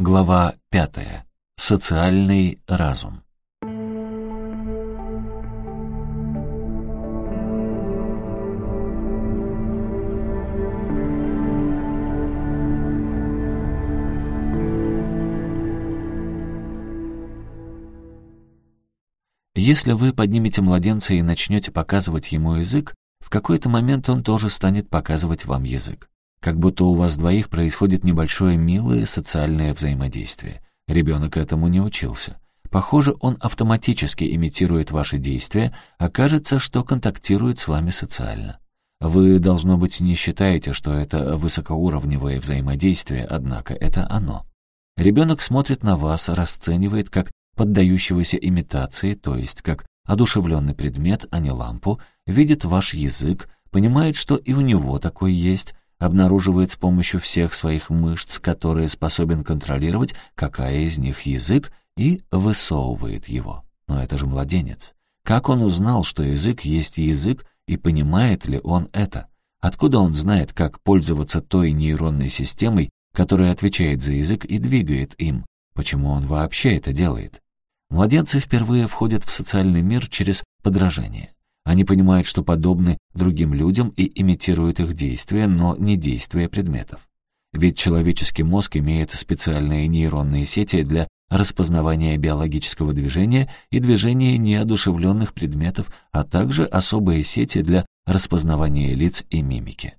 Глава пятая. Социальный разум. Если вы поднимете младенца и начнете показывать ему язык, в какой-то момент он тоже станет показывать вам язык. Как будто у вас двоих происходит небольшое милое социальное взаимодействие. Ребенок этому не учился. Похоже, он автоматически имитирует ваши действия, а кажется, что контактирует с вами социально. Вы, должно быть, не считаете, что это высокоуровневое взаимодействие, однако это оно. Ребенок смотрит на вас, расценивает как поддающегося имитации, то есть как одушевленный предмет, а не лампу, видит ваш язык, понимает, что и у него такой есть, обнаруживает с помощью всех своих мышц, которые способен контролировать, какая из них язык, и высовывает его. Но это же младенец. Как он узнал, что язык есть язык, и понимает ли он это? Откуда он знает, как пользоваться той нейронной системой, которая отвечает за язык и двигает им? Почему он вообще это делает? Младенцы впервые входят в социальный мир через подражание. Они понимают, что подобны другим людям и имитируют их действия, но не действия предметов. Ведь человеческий мозг имеет специальные нейронные сети для распознавания биологического движения и движения неодушевленных предметов, а также особые сети для распознавания лиц и мимики.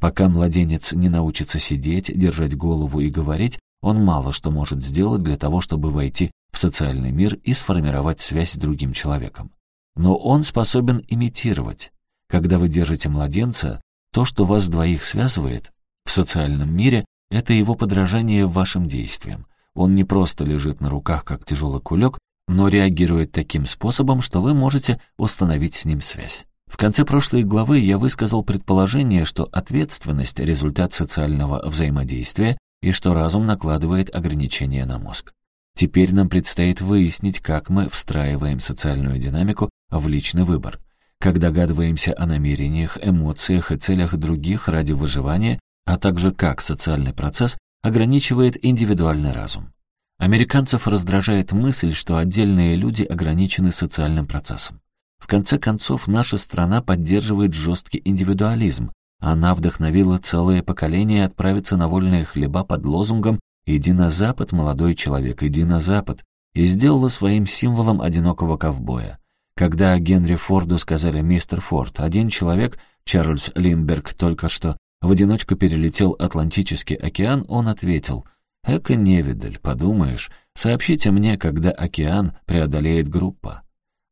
Пока младенец не научится сидеть, держать голову и говорить, он мало что может сделать для того, чтобы войти в социальный мир и сформировать связь с другим человеком. Но он способен имитировать. Когда вы держите младенца, то, что вас двоих связывает, в социальном мире, это его подражание вашим действиям. Он не просто лежит на руках, как тяжелый кулек, но реагирует таким способом, что вы можете установить с ним связь. В конце прошлой главы я высказал предположение, что ответственность — результат социального взаимодействия и что разум накладывает ограничения на мозг. Теперь нам предстоит выяснить, как мы встраиваем социальную динамику в личный выбор, как догадываемся о намерениях, эмоциях и целях других ради выживания, а также как социальный процесс ограничивает индивидуальный разум. Американцев раздражает мысль, что отдельные люди ограничены социальным процессом. В конце концов, наша страна поддерживает жесткий индивидуализм. Она вдохновила целое поколение отправиться на вольные хлеба под лозунгом «Иди на запад, молодой человек, иди на запад», и сделала своим символом одинокого ковбоя. Когда Генри Форду сказали «Мистер Форд», один человек, Чарльз Линдберг, только что в одиночку перелетел Атлантический океан, он ответил «Эко невидаль, подумаешь, сообщите мне, когда океан преодолеет группа».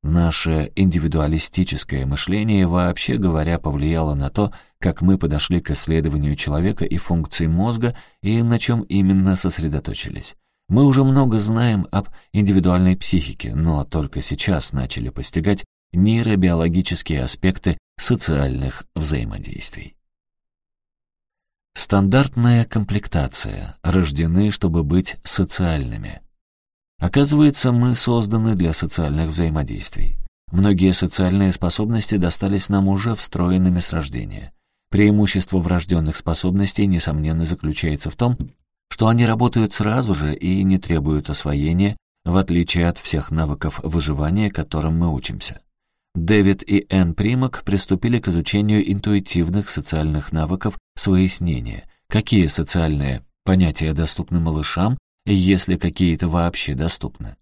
Наше индивидуалистическое мышление, вообще говоря, повлияло на то, как мы подошли к исследованию человека и функций мозга и на чем именно сосредоточились. Мы уже много знаем об индивидуальной психике, но только сейчас начали постигать нейробиологические аспекты социальных взаимодействий. Стандартная комплектация. Рождены, чтобы быть социальными. Оказывается, мы созданы для социальных взаимодействий. Многие социальные способности достались нам уже встроенными с рождения. Преимущество врожденных способностей, несомненно, заключается в том, что они работают сразу же и не требуют освоения, в отличие от всех навыков выживания, которым мы учимся. Дэвид и Энн Примак приступили к изучению интуитивных социальных навыков с выяснения, какие социальные понятия доступны малышам если какие-то вообще доступны.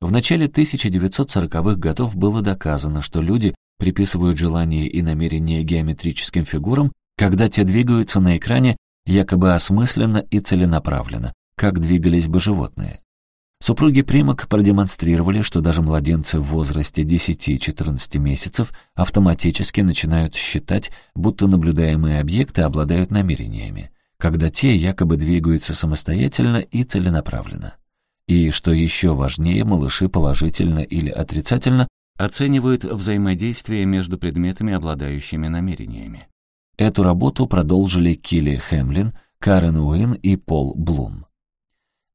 В начале 1940-х годов было доказано, что люди приписывают желания и намерения геометрическим фигурам, когда те двигаются на экране якобы осмысленно и целенаправленно, как двигались бы животные. Супруги Примак продемонстрировали, что даже младенцы в возрасте 10-14 месяцев автоматически начинают считать, будто наблюдаемые объекты обладают намерениями когда те якобы двигаются самостоятельно и целенаправленно. И, что еще важнее, малыши положительно или отрицательно оценивают взаимодействие между предметами, обладающими намерениями. Эту работу продолжили Килли Хемлин, Карен Уин и Пол Блум.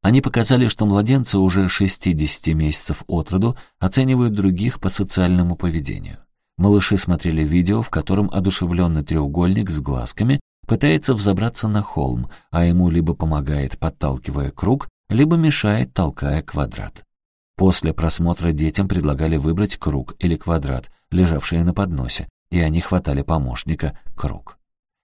Они показали, что младенцы уже 60 месяцев от роду оценивают других по социальному поведению. Малыши смотрели видео, в котором одушевленный треугольник с глазками пытается взобраться на холм, а ему либо помогает, подталкивая круг, либо мешает, толкая квадрат. После просмотра детям предлагали выбрать круг или квадрат, лежавшие на подносе, и они хватали помощника круг.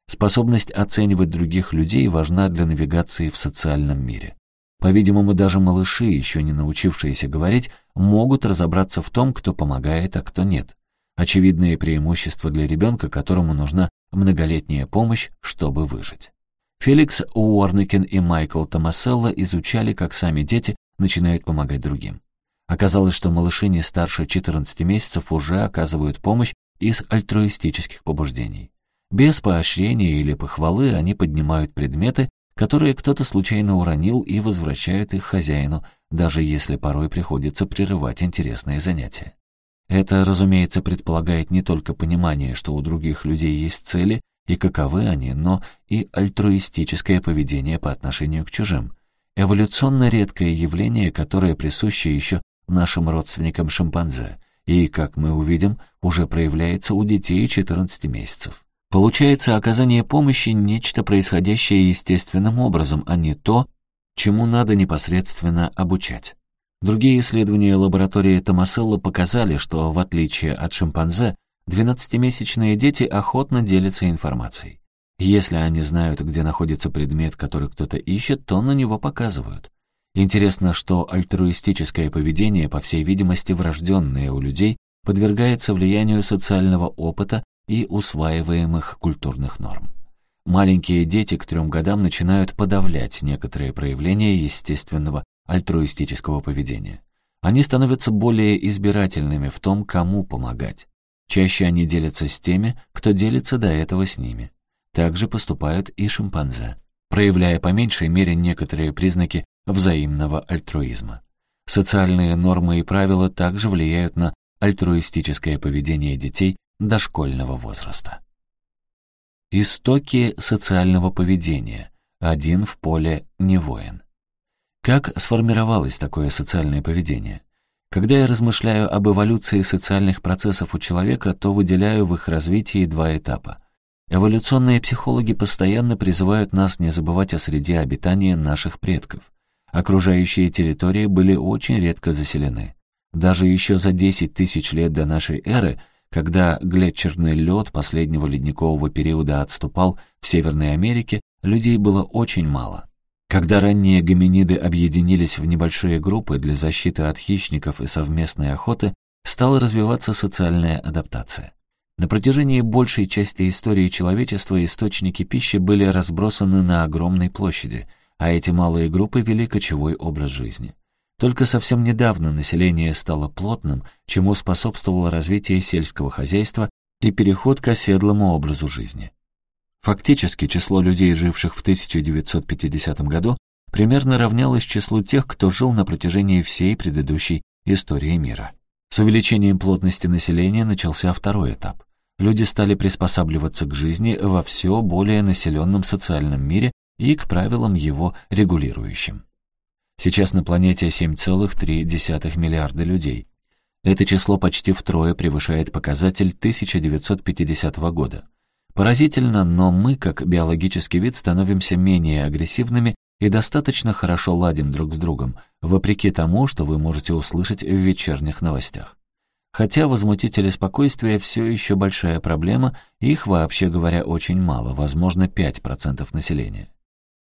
Способность оценивать других людей важна для навигации в социальном мире. По-видимому, даже малыши, еще не научившиеся говорить, могут разобраться в том, кто помогает, а кто нет. Очевидное преимущество для ребенка, которому нужна многолетняя помощь, чтобы выжить. Феликс Уорникин и Майкл Томаселло изучали, как сами дети начинают помогать другим. Оказалось, что малыши не старше 14 месяцев уже оказывают помощь из альтруистических побуждений. Без поощрения или похвалы они поднимают предметы, которые кто-то случайно уронил и возвращают их хозяину, даже если порой приходится прерывать интересные занятия. Это, разумеется, предполагает не только понимание, что у других людей есть цели и каковы они, но и альтруистическое поведение по отношению к чужим. Эволюционно редкое явление, которое присуще еще нашим родственникам шимпанзе, и, как мы увидим, уже проявляется у детей 14 месяцев. Получается, оказание помощи — нечто происходящее естественным образом, а не то, чему надо непосредственно обучать. Другие исследования лаборатории Томаселло показали, что, в отличие от шимпанзе, 12-месячные дети охотно делятся информацией. Если они знают, где находится предмет, который кто-то ищет, то на него показывают. Интересно, что альтруистическое поведение, по всей видимости, врожденное у людей, подвергается влиянию социального опыта и усваиваемых культурных норм. Маленькие дети к трем годам начинают подавлять некоторые проявления естественного альтруистического поведения. Они становятся более избирательными в том, кому помогать. Чаще они делятся с теми, кто делится до этого с ними. Также поступают и шимпанзе, проявляя по меньшей мере некоторые признаки взаимного альтруизма. Социальные нормы и правила также влияют на альтруистическое поведение детей дошкольного возраста. Истоки социального поведения. Один в поле не воин. Как сформировалось такое социальное поведение? Когда я размышляю об эволюции социальных процессов у человека, то выделяю в их развитии два этапа. Эволюционные психологи постоянно призывают нас не забывать о среде обитания наших предков. Окружающие территории были очень редко заселены. Даже еще за 10 тысяч лет до нашей эры, когда глетчерный лед последнего ледникового периода отступал в Северной Америке, людей было очень мало. Когда ранние гоминиды объединились в небольшие группы для защиты от хищников и совместной охоты, стала развиваться социальная адаптация. На протяжении большей части истории человечества источники пищи были разбросаны на огромной площади – а эти малые группы вели кочевой образ жизни. Только совсем недавно население стало плотным, чему способствовало развитие сельского хозяйства и переход к оседлому образу жизни. Фактически число людей, живших в 1950 году, примерно равнялось числу тех, кто жил на протяжении всей предыдущей истории мира. С увеличением плотности населения начался второй этап. Люди стали приспосабливаться к жизни во все более населенном социальном мире и к правилам его регулирующим. Сейчас на планете 7,3 миллиарда людей. Это число почти втрое превышает показатель 1950 года. Поразительно, но мы, как биологический вид, становимся менее агрессивными и достаточно хорошо ладим друг с другом, вопреки тому, что вы можете услышать в вечерних новостях. Хотя возмутители спокойствия все еще большая проблема, их, вообще говоря, очень мало, возможно, 5% населения.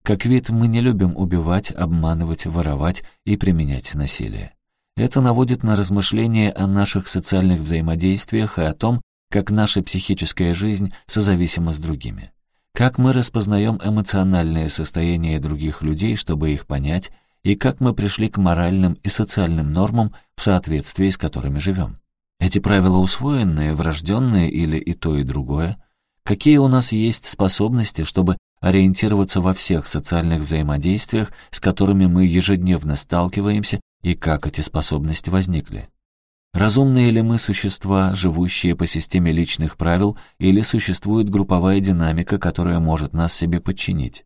Как вид мы не любим убивать, обманывать, воровать и применять насилие. Это наводит на размышления о наших социальных взаимодействиях и о том, как наша психическая жизнь созависима с другими. Как мы распознаем эмоциональное состояние других людей, чтобы их понять, и как мы пришли к моральным и социальным нормам, в соответствии с которыми живем. Эти правила усвоенные, врожденные или и то, и другое? Какие у нас есть способности, чтобы ориентироваться во всех социальных взаимодействиях, с которыми мы ежедневно сталкиваемся, и как эти способности возникли. Разумные ли мы существа, живущие по системе личных правил, или существует групповая динамика, которая может нас себе подчинить?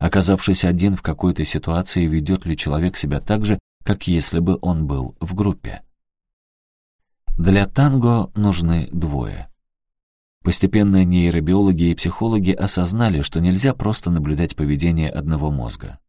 Оказавшись один в какой-то ситуации, ведет ли человек себя так же, как если бы он был в группе? Для танго нужны двое. Постепенно нейробиологи и психологи осознали, что нельзя просто наблюдать поведение одного мозга.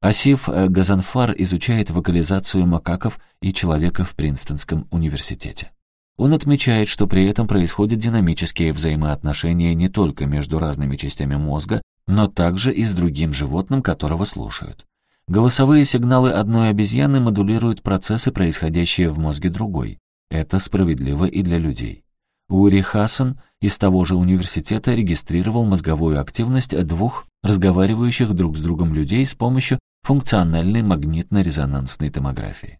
Асиф Газанфар изучает вокализацию макаков и человека в Принстонском университете. Он отмечает, что при этом происходят динамические взаимоотношения не только между разными частями мозга, но также и с другим животным, которого слушают. Голосовые сигналы одной обезьяны модулируют процессы, происходящие в мозге другой. Это справедливо и для людей. Ури Хасан из того же университета регистрировал мозговую активность двух разговаривающих друг с другом людей с помощью функциональной магнитно-резонансной томографии.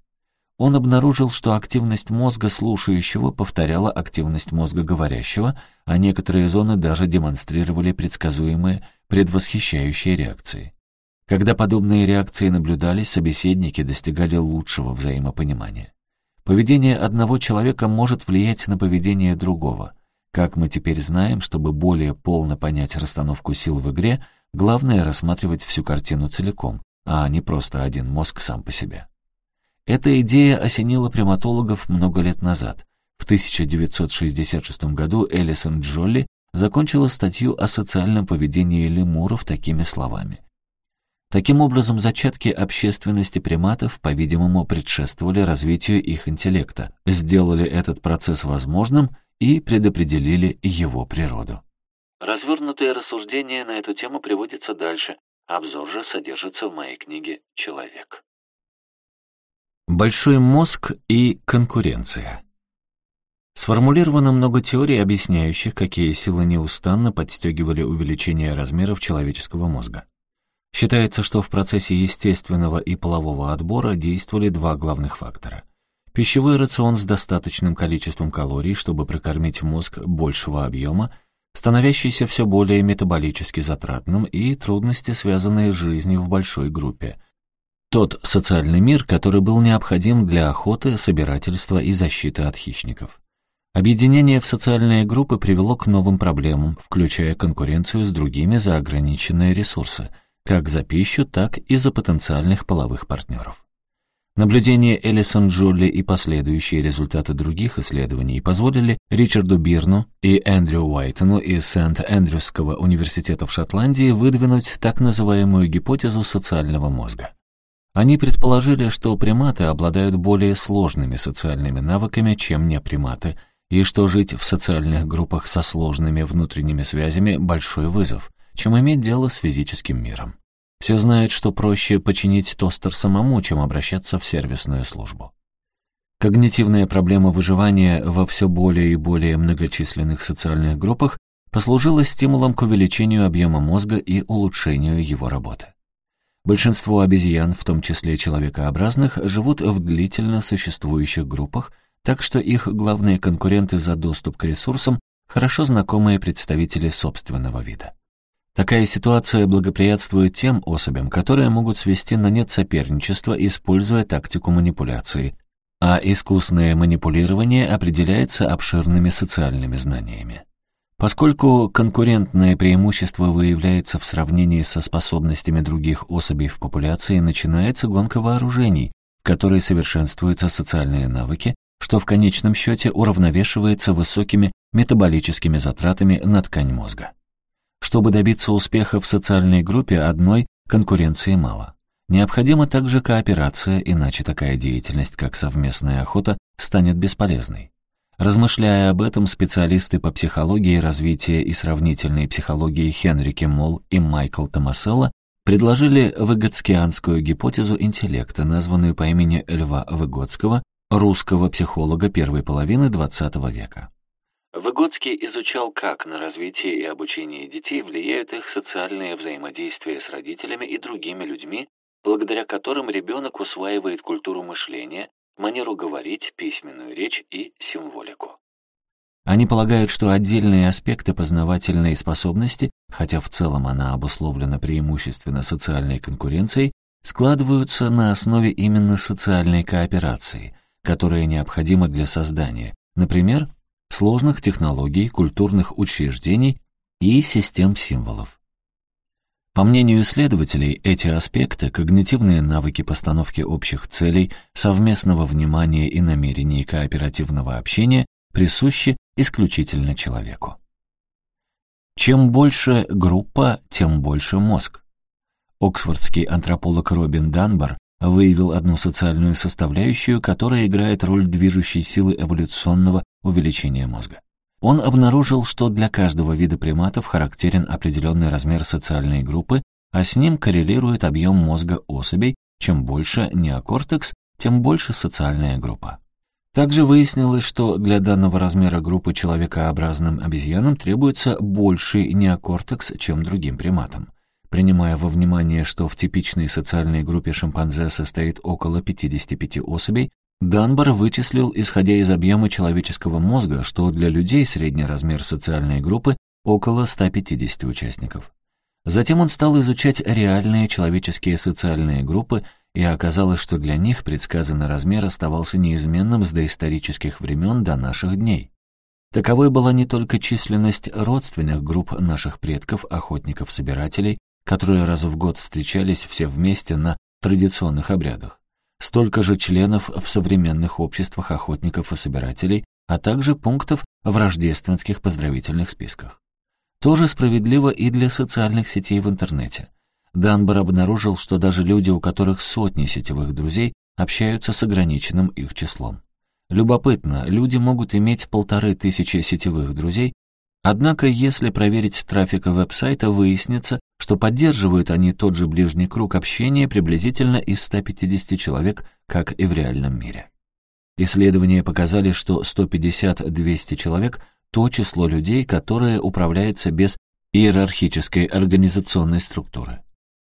Он обнаружил, что активность мозга слушающего повторяла активность мозга говорящего, а некоторые зоны даже демонстрировали предсказуемые предвосхищающие реакции. Когда подобные реакции наблюдались, собеседники достигали лучшего взаимопонимания. Поведение одного человека может влиять на поведение другого. Как мы теперь знаем, чтобы более полно понять расстановку сил в игре, главное рассматривать всю картину целиком, а не просто один мозг сам по себе. Эта идея осенила приматологов много лет назад. В 1966 году Элисон Джолли закончила статью о социальном поведении лемуров такими словами. Таким образом, зачатки общественности приматов, по-видимому, предшествовали развитию их интеллекта, сделали этот процесс возможным и предопределили его природу. Развернутое рассуждение на эту тему приводится дальше. Обзор же содержится в моей книге «Человек». Большой мозг и конкуренция. Сформулировано много теорий, объясняющих, какие силы неустанно подстегивали увеличение размеров человеческого мозга. Считается, что в процессе естественного и полового отбора действовали два главных фактора. Пищевой рацион с достаточным количеством калорий, чтобы прокормить мозг большего объема, становящийся все более метаболически затратным и трудности, связанные с жизнью в большой группе. Тот социальный мир, который был необходим для охоты, собирательства и защиты от хищников. Объединение в социальные группы привело к новым проблемам, включая конкуренцию с другими за ограниченные ресурсы – как за пищу, так и за потенциальных половых партнеров. Наблюдения Элисон Джолли и последующие результаты других исследований позволили Ричарду Бирну и Эндрю Уайтону из Сент-Эндрюсского университета в Шотландии выдвинуть так называемую гипотезу социального мозга. Они предположили, что приматы обладают более сложными социальными навыками, чем неприматы, и что жить в социальных группах со сложными внутренними связями – большой вызов, чем иметь дело с физическим миром. Все знают, что проще починить тостер самому, чем обращаться в сервисную службу. Когнитивная проблема выживания во все более и более многочисленных социальных группах послужила стимулом к увеличению объема мозга и улучшению его работы. Большинство обезьян, в том числе человекообразных, живут в длительно существующих группах, так что их главные конкуренты за доступ к ресурсам – хорошо знакомые представители собственного вида. Такая ситуация благоприятствует тем особям, которые могут свести на нет соперничество, используя тактику манипуляции, а искусное манипулирование определяется обширными социальными знаниями. Поскольку конкурентное преимущество выявляется в сравнении со способностями других особей в популяции, начинается гонка вооружений, в которой совершенствуются социальные навыки, что в конечном счете уравновешивается высокими метаболическими затратами на ткань мозга. Чтобы добиться успеха в социальной группе, одной конкуренции мало. Необходима также кооперация, иначе такая деятельность, как совместная охота, станет бесполезной. Размышляя об этом, специалисты по психологии развития и сравнительной психологии Хенрике Молл и Майкл Томаселло предложили выгодскианскую гипотезу интеллекта, названную по имени Льва Выгодского, русского психолога первой половины XX века. Выгодский изучал, как на развитие и обучение детей влияют их социальные взаимодействия с родителями и другими людьми, благодаря которым ребенок усваивает культуру мышления, манеру говорить, письменную речь и символику. Они полагают, что отдельные аспекты познавательной способности, хотя в целом она обусловлена преимущественно социальной конкуренцией, складываются на основе именно социальной кооперации, которая необходима для создания, например, сложных технологий, культурных учреждений и систем символов. По мнению исследователей, эти аспекты, когнитивные навыки постановки общих целей, совместного внимания и намерений кооперативного общения присущи исключительно человеку. Чем больше группа, тем больше мозг. Оксфордский антрополог Робин Данбар выявил одну социальную составляющую, которая играет роль движущей силы эволюционного увеличения мозга. Он обнаружил, что для каждого вида приматов характерен определенный размер социальной группы, а с ним коррелирует объем мозга особей, чем больше неокортекс, тем больше социальная группа. Также выяснилось, что для данного размера группы человекообразным обезьянам требуется больший неокортекс, чем другим приматам. Принимая во внимание, что в типичной социальной группе шимпанзе состоит около 55 особей, Данбар вычислил, исходя из объема человеческого мозга, что для людей средний размер социальной группы около 150 участников. Затем он стал изучать реальные человеческие социальные группы, и оказалось, что для них предсказанный размер оставался неизменным с доисторических времен до наших дней. Таковой была не только численность родственных групп наших предков, охотников-собирателей, которые раз в год встречались все вместе на традиционных обрядах, столько же членов в современных обществах охотников и собирателей, а также пунктов в рождественских поздравительных списках. Тоже справедливо и для социальных сетей в интернете. Данбар обнаружил, что даже люди, у которых сотни сетевых друзей, общаются с ограниченным их числом. Любопытно, люди могут иметь полторы тысячи сетевых друзей, однако если проверить трафик веб-сайта, выяснится, что поддерживают они тот же ближний круг общения приблизительно из 150 человек, как и в реальном мире. Исследования показали, что 150-200 человек – то число людей, которое управляется без иерархической организационной структуры.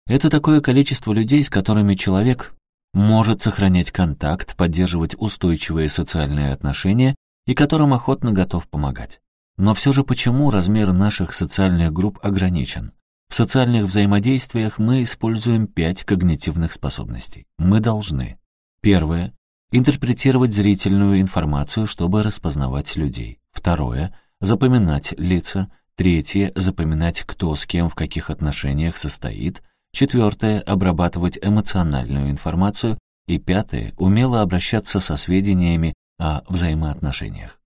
Это такое количество людей, с которыми человек может сохранять контакт, поддерживать устойчивые социальные отношения и которым охотно готов помогать. Но все же почему размер наших социальных групп ограничен? В социальных взаимодействиях мы используем пять когнитивных способностей. Мы должны. Первое. Интерпретировать зрительную информацию, чтобы распознавать людей. Второе. Запоминать лица. Третье. Запоминать, кто с кем в каких отношениях состоит. Четвертое. Обрабатывать эмоциональную информацию. И пятое. Умело обращаться со сведениями о взаимоотношениях.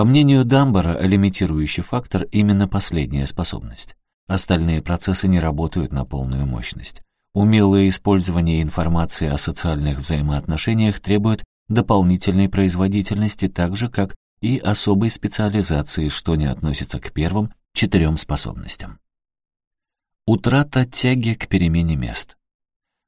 По мнению Дамбара, лимитирующий фактор именно последняя способность. Остальные процессы не работают на полную мощность. Умелое использование информации о социальных взаимоотношениях требует дополнительной производительности, так же, как и особой специализации, что не относится к первым четырем способностям. Утрата тяги к перемене мест.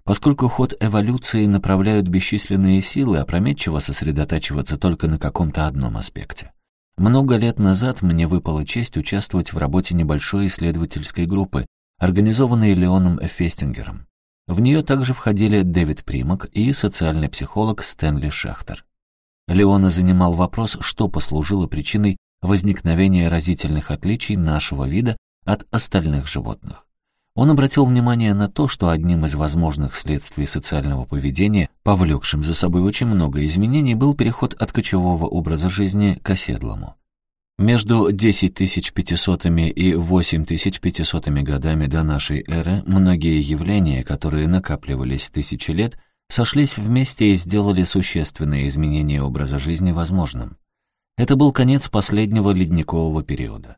Поскольку ход эволюции направляют бесчисленные силы, опрометчиво сосредотачиваться только на каком-то одном аспекте. Много лет назад мне выпала честь участвовать в работе небольшой исследовательской группы, организованной Леоном Фестингером. В нее также входили Дэвид Примак и социальный психолог Стэнли Шахтер. Леона занимал вопрос, что послужило причиной возникновения разительных отличий нашего вида от остальных животных. Он обратил внимание на то, что одним из возможных следствий социального поведения, повлекшим за собой очень много изменений, был переход от кочевого образа жизни к оседлому. Между 10500 и 8500 годами до нашей эры многие явления, которые накапливались тысячи лет, сошлись вместе и сделали существенные изменения образа жизни возможным. Это был конец последнего ледникового периода.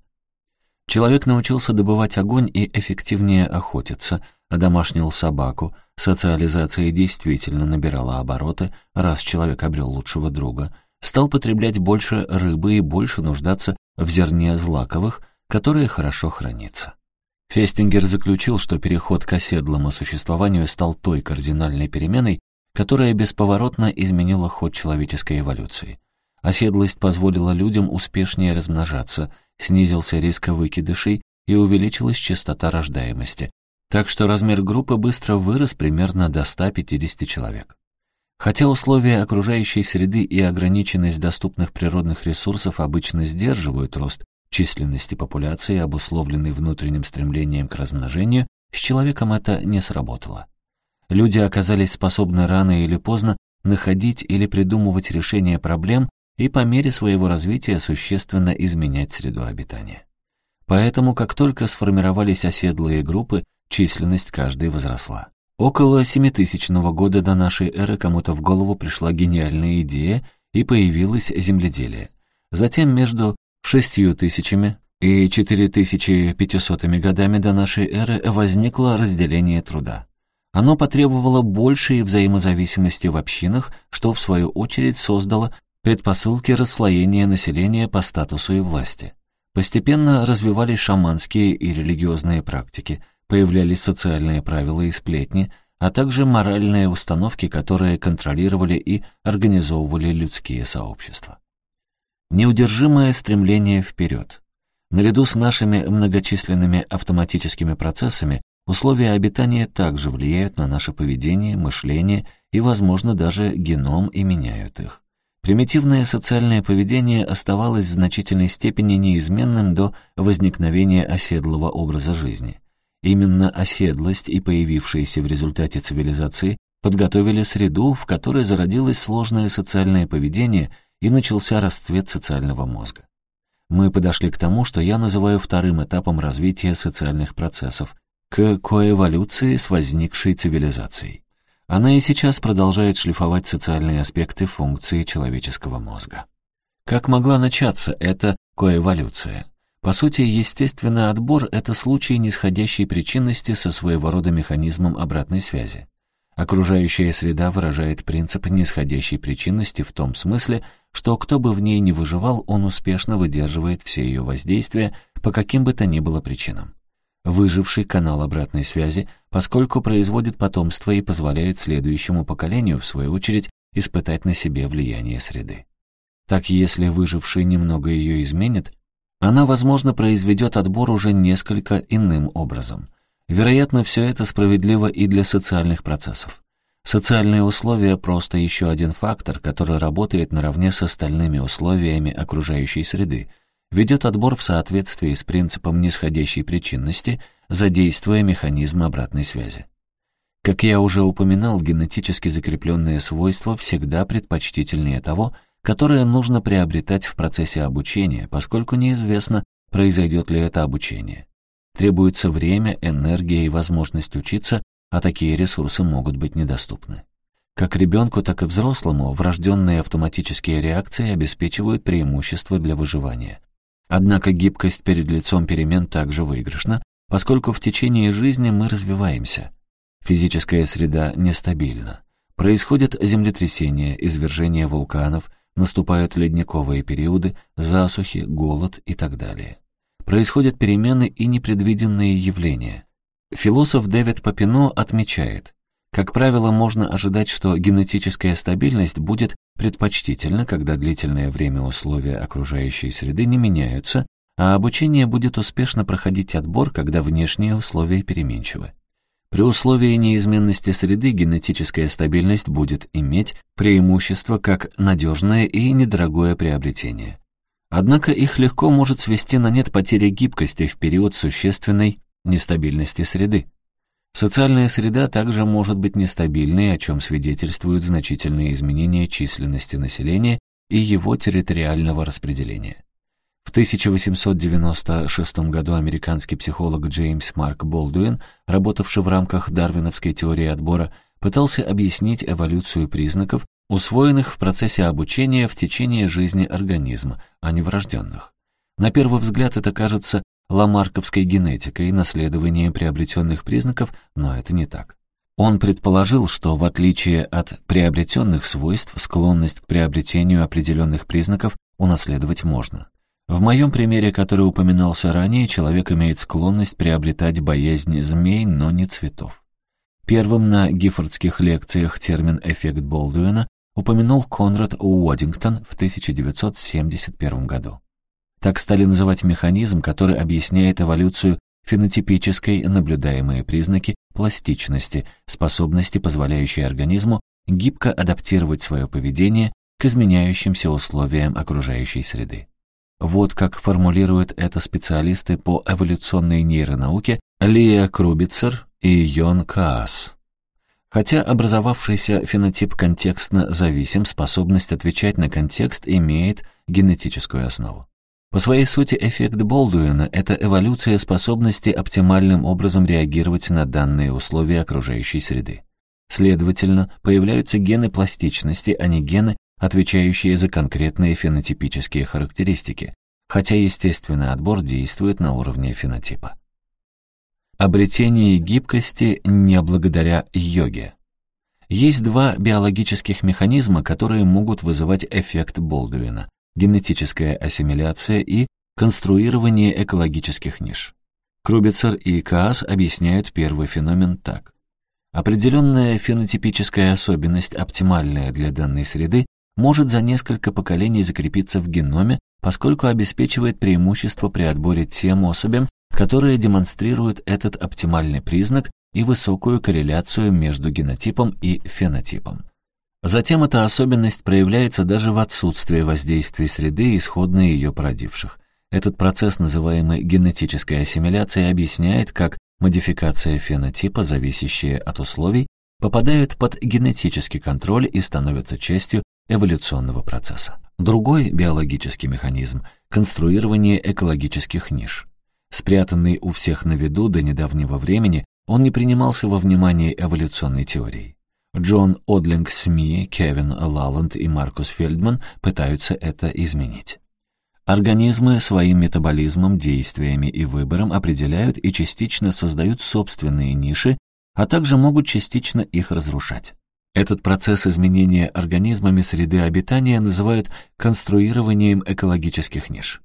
Человек научился добывать огонь и эффективнее охотиться, одомашнил собаку, социализация действительно набирала обороты, раз человек обрел лучшего друга, стал потреблять больше рыбы и больше нуждаться в зерне злаковых, которые хорошо хранится. Фестингер заключил, что переход к оседлому существованию стал той кардинальной переменой, которая бесповоротно изменила ход человеческой эволюции. Оседлость позволила людям успешнее размножаться – снизился риск выкидышей и увеличилась частота рождаемости, так что размер группы быстро вырос примерно до 150 человек. Хотя условия окружающей среды и ограниченность доступных природных ресурсов обычно сдерживают рост численности популяции, обусловленный внутренним стремлением к размножению, с человеком это не сработало. Люди оказались способны рано или поздно находить или придумывать решения проблем, и по мере своего развития существенно изменять среду обитания. Поэтому, как только сформировались оседлые группы, численность каждой возросла. Около 7000 года до нашей эры кому-то в голову пришла гениальная идея и появилось земледелие. Затем между 6000 и 4500 годами до нашей эры возникло разделение труда. Оно потребовало большей взаимозависимости в общинах, что в свою очередь создало предпосылки расслоения населения по статусу и власти. Постепенно развивались шаманские и религиозные практики, появлялись социальные правила и сплетни, а также моральные установки, которые контролировали и организовывали людские сообщества. Неудержимое стремление вперед. Наряду с нашими многочисленными автоматическими процессами условия обитания также влияют на наше поведение, мышление и, возможно, даже геном и меняют их. Примитивное социальное поведение оставалось в значительной степени неизменным до возникновения оседлого образа жизни. Именно оседлость и появившиеся в результате цивилизации подготовили среду, в которой зародилось сложное социальное поведение и начался расцвет социального мозга. Мы подошли к тому, что я называю вторым этапом развития социальных процессов, к коэволюции с возникшей цивилизацией. Она и сейчас продолжает шлифовать социальные аспекты функции человеческого мозга. Как могла начаться эта коэволюция? По сути, естественный отбор — это случай нисходящей причинности со своего рода механизмом обратной связи. Окружающая среда выражает принцип нисходящей причинности в том смысле, что кто бы в ней не выживал, он успешно выдерживает все ее воздействия по каким бы то ни было причинам. Выживший канал обратной связи, поскольку производит потомство и позволяет следующему поколению, в свою очередь, испытать на себе влияние среды. Так если выживший немного ее изменит, она, возможно, произведет отбор уже несколько иным образом. Вероятно, все это справедливо и для социальных процессов. Социальные условия — просто еще один фактор, который работает наравне с остальными условиями окружающей среды, ведет отбор в соответствии с принципом нисходящей причинности, задействуя механизмы обратной связи. Как я уже упоминал, генетически закрепленные свойства всегда предпочтительнее того, которое нужно приобретать в процессе обучения, поскольку неизвестно, произойдет ли это обучение. Требуется время, энергия и возможность учиться, а такие ресурсы могут быть недоступны. Как ребенку, так и взрослому врожденные автоматические реакции обеспечивают преимущество для выживания. Однако гибкость перед лицом перемен также выигрышна, поскольку в течение жизни мы развиваемся. Физическая среда нестабильна. Происходят землетрясения, извержения вулканов, наступают ледниковые периоды, засухи, голод и так далее. Происходят перемены и непредвиденные явления. Философ Дэвид Папино отмечает, как правило, можно ожидать, что генетическая стабильность будет предпочтительна, когда длительное время условия окружающей среды не меняются, а обучение будет успешно проходить отбор, когда внешние условия переменчивы. При условии неизменности среды генетическая стабильность будет иметь преимущество как надежное и недорогое приобретение. Однако их легко может свести на нет потеря гибкости в период существенной нестабильности среды. Социальная среда также может быть нестабильной, о чем свидетельствуют значительные изменения численности населения и его территориального распределения. В 1896 году американский психолог Джеймс Марк Болдуин, работавший в рамках дарвиновской теории отбора, пытался объяснить эволюцию признаков, усвоенных в процессе обучения в течение жизни организма, а не врожденных. На первый взгляд это кажется ламарковской генетикой, наследованием приобретенных признаков, но это не так. Он предположил, что в отличие от приобретенных свойств, склонность к приобретению определенных признаков унаследовать можно. В моем примере, который упоминался ранее, человек имеет склонность приобретать боязнь змей, но не цветов. Первым на гиффордских лекциях термин «эффект Болдуина» упомянул Конрад Уоддингтон в 1971 году. Так стали называть механизм, который объясняет эволюцию фенотипической наблюдаемые признаки пластичности, способности, позволяющие организму гибко адаптировать свое поведение к изменяющимся условиям окружающей среды. Вот как формулируют это специалисты по эволюционной нейронауке Лия Крубицер и Йон Каас. Хотя образовавшийся фенотип контекстно зависим, способность отвечать на контекст имеет генетическую основу. По своей сути, эффект Болдуина — это эволюция способности оптимальным образом реагировать на данные условия окружающей среды. Следовательно, появляются гены пластичности, а не гены, отвечающие за конкретные фенотипические характеристики, хотя естественный отбор действует на уровне фенотипа. Обретение гибкости не благодаря йоге. Есть два биологических механизма, которые могут вызывать эффект Болдуина – генетическая ассимиляция и конструирование экологических ниш. Крубицер и Каас объясняют первый феномен так. Определенная фенотипическая особенность, оптимальная для данной среды, может за несколько поколений закрепиться в геноме, поскольку обеспечивает преимущество при отборе тем особям, которые демонстрируют этот оптимальный признак и высокую корреляцию между генотипом и фенотипом. Затем эта особенность проявляется даже в отсутствии воздействия среды, исходно ее породивших. Этот процесс, называемый генетической ассимиляцией, объясняет, как модификация фенотипа, зависящая от условий, попадают под генетический контроль и становятся частью эволюционного процесса. Другой биологический механизм – конструирование экологических ниш. Спрятанный у всех на виду до недавнего времени, он не принимался во внимание эволюционной теорией. Джон Одлинг Сми, Кевин Лаланд и Маркус Фельдман пытаются это изменить. Организмы своим метаболизмом, действиями и выбором определяют и частично создают собственные ниши, а также могут частично их разрушать. Этот процесс изменения организмами среды обитания называют конструированием экологических ниш.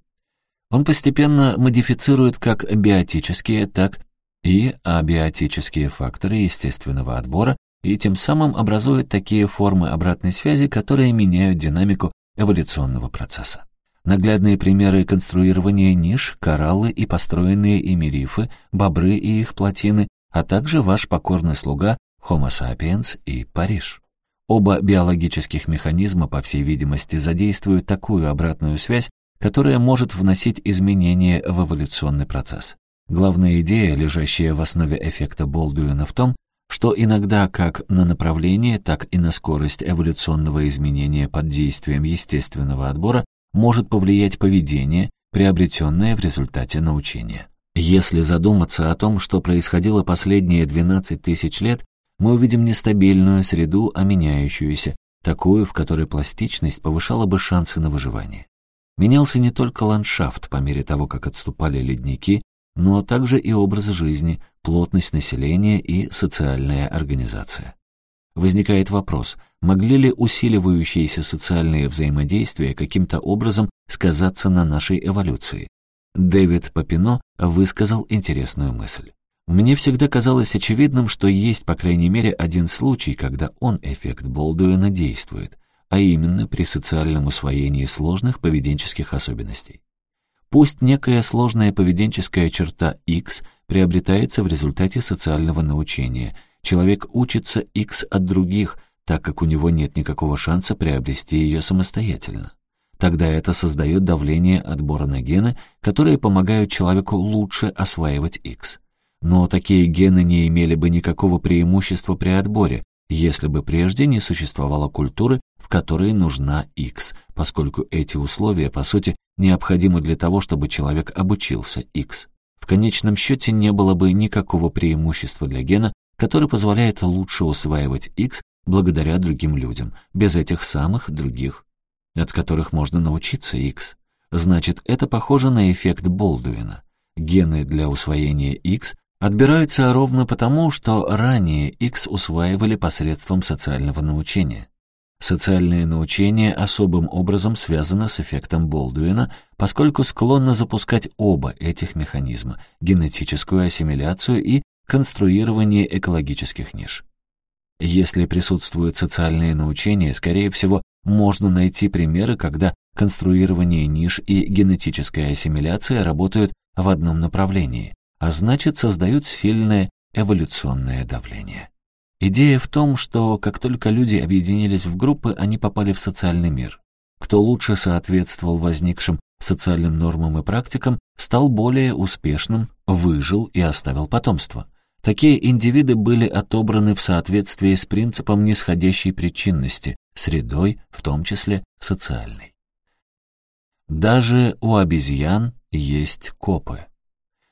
Он постепенно модифицирует как биотические, так и абиотические факторы естественного отбора и тем самым образует такие формы обратной связи, которые меняют динамику эволюционного процесса. Наглядные примеры конструирования ниш, кораллы и построенные ими рифы, бобры и их плотины, а также ваш покорный слуга Homo sapiens и Париж. Оба биологических механизма, по всей видимости, задействуют такую обратную связь, которая может вносить изменения в эволюционный процесс. Главная идея, лежащая в основе эффекта Болдуина в том, что иногда как на направление, так и на скорость эволюционного изменения под действием естественного отбора может повлиять поведение, приобретенное в результате научения. Если задуматься о том, что происходило последние 12 тысяч лет, мы увидим нестабильную среду, а меняющуюся, такую, в которой пластичность повышала бы шансы на выживание. Менялся не только ландшафт по мере того, как отступали ледники, но также и образ жизни, плотность населения и социальная организация. Возникает вопрос, могли ли усиливающиеся социальные взаимодействия каким-то образом сказаться на нашей эволюции? Дэвид Папино высказал интересную мысль. Мне всегда казалось очевидным, что есть, по крайней мере, один случай, когда он, эффект Болдуина, действует, а именно при социальном усвоении сложных поведенческих особенностей. Пусть некая сложная поведенческая черта X приобретается в результате социального научения. Человек учится X от других, так как у него нет никакого шанса приобрести ее самостоятельно. Тогда это создает давление отбора на гены, которые помогают человеку лучше осваивать X. Но такие гены не имели бы никакого преимущества при отборе, если бы прежде не существовало культуры, которой нужна X, поскольку эти условия, по сути, необходимы для того, чтобы человек обучился X. В конечном счете не было бы никакого преимущества для гена, который позволяет лучше усваивать X благодаря другим людям, без этих самых других, от которых можно научиться X. Значит, это похоже на эффект Болдуина. Гены для усвоения X отбираются ровно потому, что ранее X усваивали посредством социального научения. Социальное научение особым образом связано с эффектом Болдуина, поскольку склонно запускать оба этих механизма – генетическую ассимиляцию и конструирование экологических ниш. Если присутствует социальное научение, скорее всего, можно найти примеры, когда конструирование ниш и генетическая ассимиляция работают в одном направлении, а значит создают сильное эволюционное давление. Идея в том, что как только люди объединились в группы, они попали в социальный мир. Кто лучше соответствовал возникшим социальным нормам и практикам, стал более успешным, выжил и оставил потомство. Такие индивиды были отобраны в соответствии с принципом нисходящей причинности, средой, в том числе социальной. Даже у обезьян есть копы.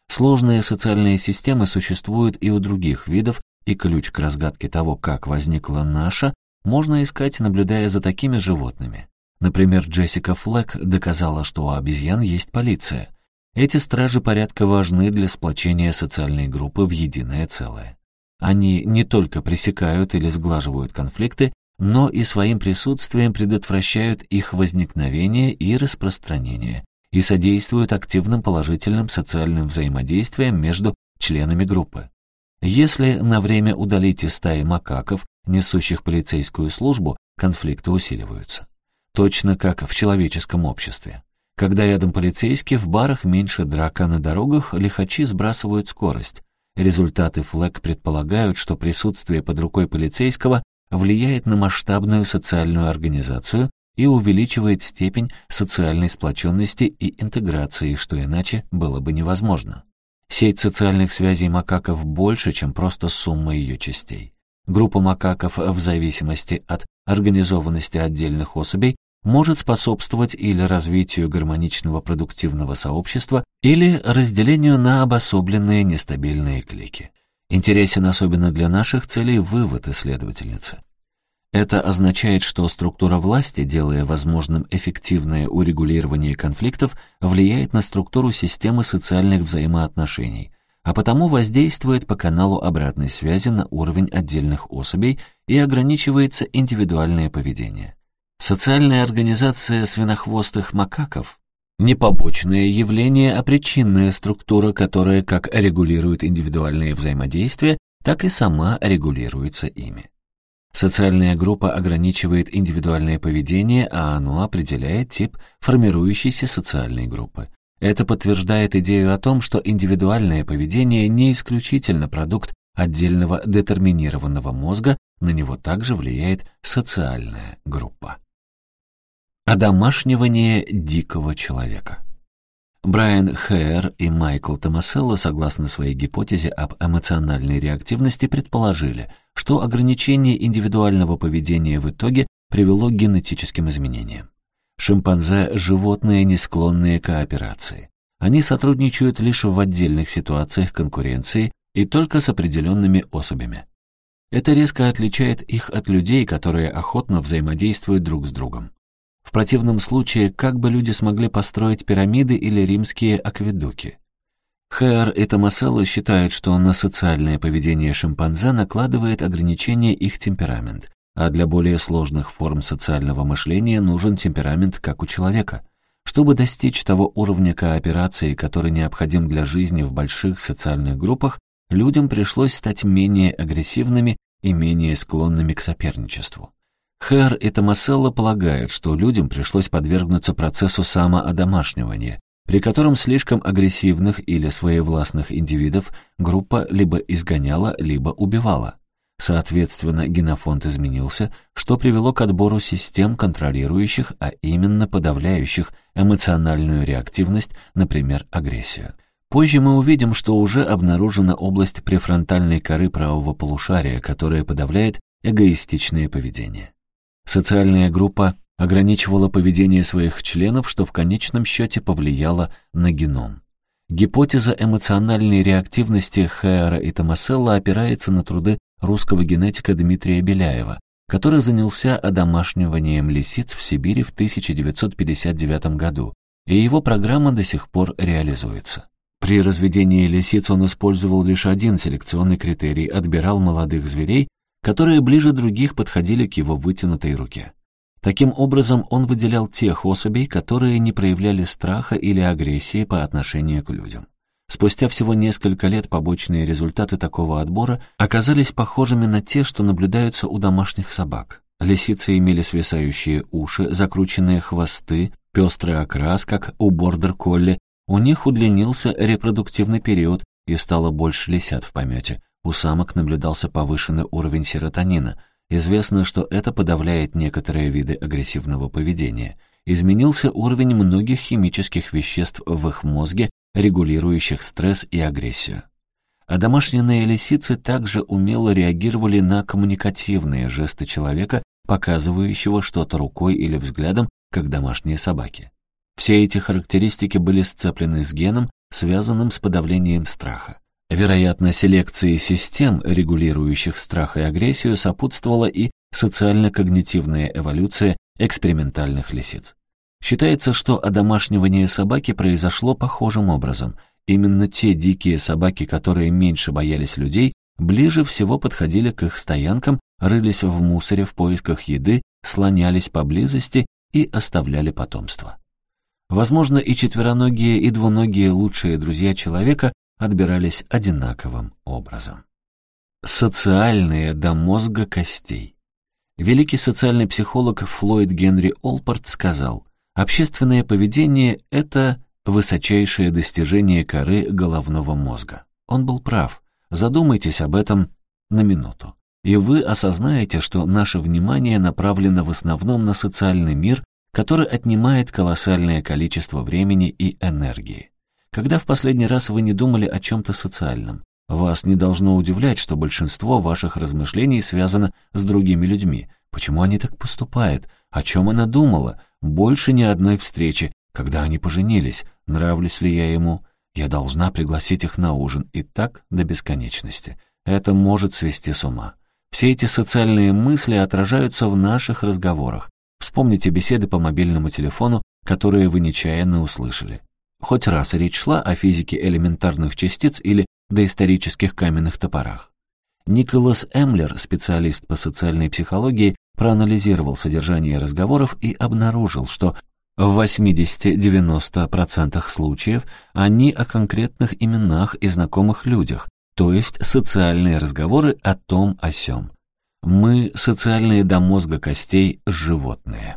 Сложные социальные системы существуют и у других видов, и ключ к разгадке того, как возникла наша, можно искать, наблюдая за такими животными. Например, Джессика Флэк доказала, что у обезьян есть полиция. Эти стражи порядка важны для сплочения социальной группы в единое целое. Они не только пресекают или сглаживают конфликты, но и своим присутствием предотвращают их возникновение и распространение и содействуют активным положительным социальным взаимодействиям между членами группы. Если на время удалить из стаи макаков, несущих полицейскую службу, конфликты усиливаются. Точно как в человеческом обществе. Когда рядом полицейские, в барах меньше драка на дорогах, лихачи сбрасывают скорость. Результаты ФЛЭК предполагают, что присутствие под рукой полицейского влияет на масштабную социальную организацию и увеличивает степень социальной сплоченности и интеграции, что иначе было бы невозможно. Сеть социальных связей макаков больше, чем просто сумма ее частей. Группа макаков в зависимости от организованности отдельных особей может способствовать или развитию гармоничного продуктивного сообщества, или разделению на обособленные нестабильные клики. Интересен особенно для наших целей вывод исследовательницы. Это означает, что структура власти, делая возможным эффективное урегулирование конфликтов, влияет на структуру системы социальных взаимоотношений, а потому воздействует по каналу обратной связи на уровень отдельных особей и ограничивается индивидуальное поведение. Социальная организация свинохвостых макаков — не побочное явление, а причинная структура, которая как регулирует индивидуальные взаимодействия, так и сама регулируется ими. Социальная группа ограничивает индивидуальное поведение, а оно определяет тип формирующейся социальной группы. Это подтверждает идею о том, что индивидуальное поведение не исключительно продукт отдельного детерминированного мозга, на него также влияет социальная группа. Одомашнивание дикого человека. Брайан Хэр и Майкл Томаселло, согласно своей гипотезе об эмоциональной реактивности, предположили, что ограничение индивидуального поведения в итоге привело к генетическим изменениям. Шимпанзе – животные, не склонные к кооперации. Они сотрудничают лишь в отдельных ситуациях конкуренции и только с определенными особями. Это резко отличает их от людей, которые охотно взаимодействуют друг с другом. В противном случае, как бы люди смогли построить пирамиды или римские акведуки? Хэр и Томаселло считают, что на социальное поведение шимпанзе накладывает ограничение их темперамент, а для более сложных форм социального мышления нужен темперамент, как у человека. Чтобы достичь того уровня кооперации, который необходим для жизни в больших социальных группах, людям пришлось стать менее агрессивными и менее склонными к соперничеству. Хэр и Томаселло полагают, что людям пришлось подвергнуться процессу самоодомашнивания, при котором слишком агрессивных или своевластных индивидов группа либо изгоняла, либо убивала. Соответственно, генофонд изменился, что привело к отбору систем, контролирующих, а именно подавляющих эмоциональную реактивность, например, агрессию. Позже мы увидим, что уже обнаружена область префронтальной коры правого полушария, которая подавляет эгоистичное поведение. Социальная группа ограничивала поведение своих членов, что в конечном счете повлияло на геном. Гипотеза эмоциональной реактивности Хэра и Томаселла опирается на труды русского генетика Дмитрия Беляева, который занялся одомашниванием лисиц в Сибири в 1959 году, и его программа до сих пор реализуется. При разведении лисиц он использовал лишь один селекционный критерий, отбирал молодых зверей, которые ближе других подходили к его вытянутой руке. Таким образом, он выделял тех особей, которые не проявляли страха или агрессии по отношению к людям. Спустя всего несколько лет побочные результаты такого отбора оказались похожими на те, что наблюдаются у домашних собак. Лисицы имели свисающие уши, закрученные хвосты, пестрый окрас, как у бордер-колли, у них удлинился репродуктивный период и стало больше лисят в помете, у самок наблюдался повышенный уровень серотонина. Известно, что это подавляет некоторые виды агрессивного поведения. Изменился уровень многих химических веществ в их мозге, регулирующих стресс и агрессию. А домашние лисицы также умело реагировали на коммуникативные жесты человека, показывающего что-то рукой или взглядом, как домашние собаки. Все эти характеристики были сцеплены с геном, связанным с подавлением страха. Вероятно, селекции систем, регулирующих страх и агрессию, сопутствовала и социально-когнитивная эволюция экспериментальных лисиц. Считается, что одомашнивание собаки произошло похожим образом. Именно те дикие собаки, которые меньше боялись людей, ближе всего подходили к их стоянкам, рылись в мусоре в поисках еды, слонялись поблизости и оставляли потомство. Возможно, и четвероногие, и двуногие лучшие друзья человека отбирались одинаковым образом. Социальные до мозга костей. Великий социальный психолог Флойд Генри Олпорт сказал, общественное поведение — это высочайшее достижение коры головного мозга. Он был прав. Задумайтесь об этом на минуту. И вы осознаете, что наше внимание направлено в основном на социальный мир, который отнимает колоссальное количество времени и энергии. Когда в последний раз вы не думали о чем-то социальном? Вас не должно удивлять, что большинство ваших размышлений связано с другими людьми. Почему они так поступают? О чем она думала? Больше ни одной встречи. Когда они поженились? Нравлюсь ли я ему? Я должна пригласить их на ужин. И так до бесконечности. Это может свести с ума. Все эти социальные мысли отражаются в наших разговорах. Вспомните беседы по мобильному телефону, которые вы нечаянно услышали. Хоть раз речь шла о физике элементарных частиц или доисторических каменных топорах. Николас Эмлер, специалист по социальной психологии, проанализировал содержание разговоров и обнаружил, что в 80-90% случаев они о конкретных именах и знакомых людях, то есть социальные разговоры о том о сём. Мы социальные до мозга костей животные.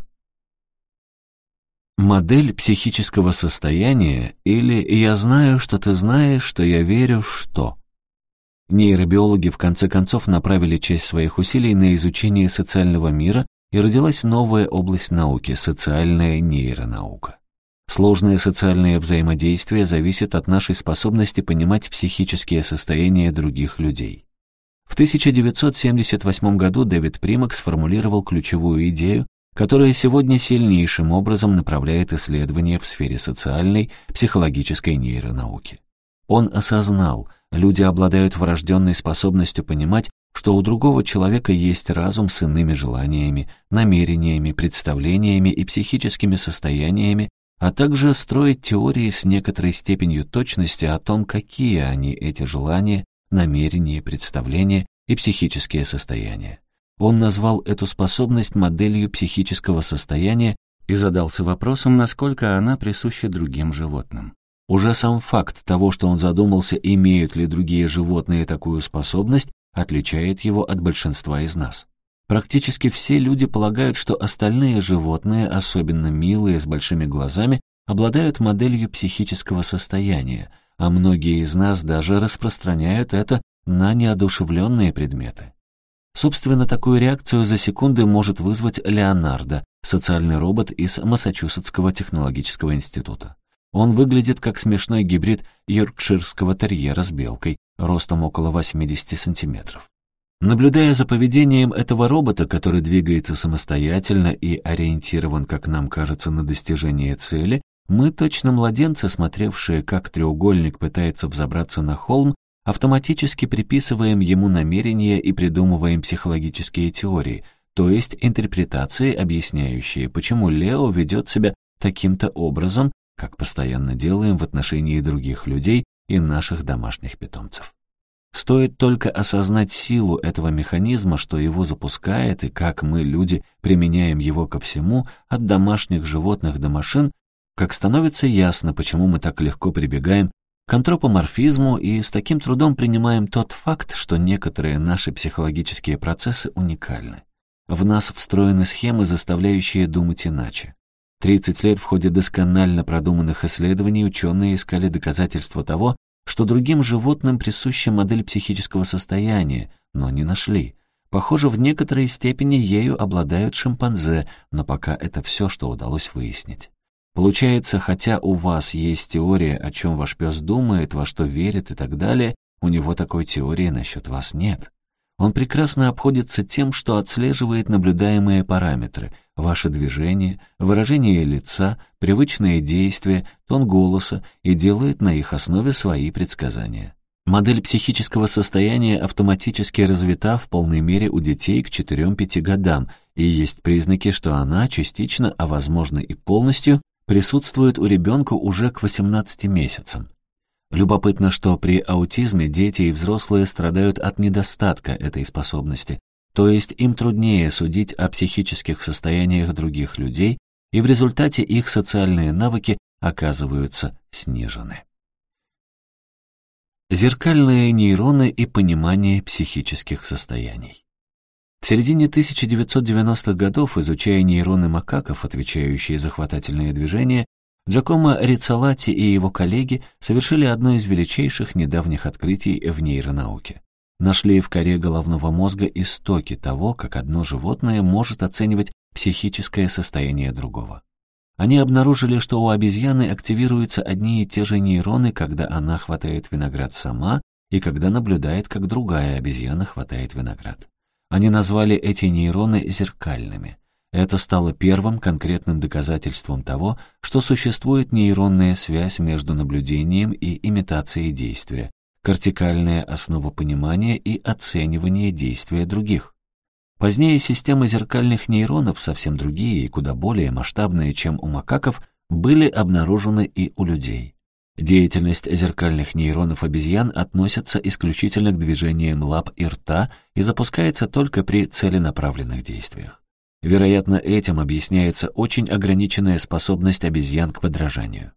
Модель психического состояния или «я знаю, что ты знаешь, что я верю, что». Нейробиологи в конце концов направили часть своих усилий на изучение социального мира, и родилась новая область науки — социальная нейронаука. Сложное социальное взаимодействие зависит от нашей способности понимать психические состояния других людей. В 1978 году Дэвид Примак сформулировал ключевую идею, которая сегодня сильнейшим образом направляет исследования в сфере социальной, психологической нейронауки. Он осознал, люди обладают врожденной способностью понимать, что у другого человека есть разум с иными желаниями, намерениями, представлениями и психическими состояниями, а также строить теории с некоторой степенью точности о том, какие они эти желания, намерения, представления и психические состояния. Он назвал эту способность моделью психического состояния и задался вопросом, насколько она присуща другим животным. Уже сам факт того, что он задумался, имеют ли другие животные такую способность, отличает его от большинства из нас. Практически все люди полагают, что остальные животные, особенно милые с большими глазами, обладают моделью психического состояния, а многие из нас даже распространяют это на неодушевленные предметы. Собственно, такую реакцию за секунды может вызвать Леонардо, социальный робот из Массачусетского технологического института. Он выглядит как смешной гибрид йоркширского терьера с белкой, ростом около 80 сантиметров. Наблюдая за поведением этого робота, который двигается самостоятельно и ориентирован, как нам кажется, на достижение цели, мы, точно младенцы, смотревшие, как треугольник пытается взобраться на холм, автоматически приписываем ему намерения и придумываем психологические теории, то есть интерпретации, объясняющие, почему Лео ведет себя таким-то образом, как постоянно делаем в отношении других людей и наших домашних питомцев. Стоит только осознать силу этого механизма, что его запускает, и как мы, люди, применяем его ко всему, от домашних животных до машин, как становится ясно, почему мы так легко прибегаем к антропоморфизму и с таким трудом принимаем тот факт, что некоторые наши психологические процессы уникальны. В нас встроены схемы, заставляющие думать иначе. 30 лет в ходе досконально продуманных исследований ученые искали доказательства того, что другим животным присуща модель психического состояния, но не нашли. Похоже, в некоторой степени ею обладают шимпанзе, но пока это все, что удалось выяснить. Получается, хотя у вас есть теория, о чем ваш пес думает, во что верит и так далее, у него такой теории насчет вас нет. Он прекрасно обходится тем, что отслеживает наблюдаемые параметры, ваши движения, выражение лица, привычные действия, тон голоса и делает на их основе свои предсказания. Модель психического состояния автоматически развита в полной мере у детей к 4-5 годам, и есть признаки, что она частично, а возможно и полностью, присутствует у ребенка уже к 18 месяцам. Любопытно, что при аутизме дети и взрослые страдают от недостатка этой способности, то есть им труднее судить о психических состояниях других людей, и в результате их социальные навыки оказываются снижены. Зеркальные нейроны и понимание психических состояний. В середине 1990-х годов, изучая нейроны макаков, отвечающие за хватательные движения, Джакомо Рицалати и его коллеги совершили одно из величайших недавних открытий в нейронауке. Нашли в коре головного мозга истоки того, как одно животное может оценивать психическое состояние другого. Они обнаружили, что у обезьяны активируются одни и те же нейроны, когда она хватает виноград сама и когда наблюдает, как другая обезьяна хватает виноград. Они назвали эти нейроны зеркальными. Это стало первым конкретным доказательством того, что существует нейронная связь между наблюдением и имитацией действия, кортикальная основа понимания и оценивания действия других. Позднее системы зеркальных нейронов, совсем другие и куда более масштабные, чем у макаков, были обнаружены и у людей. Деятельность зеркальных нейронов обезьян относится исключительно к движениям лап и рта и запускается только при целенаправленных действиях. Вероятно, этим объясняется очень ограниченная способность обезьян к подражанию.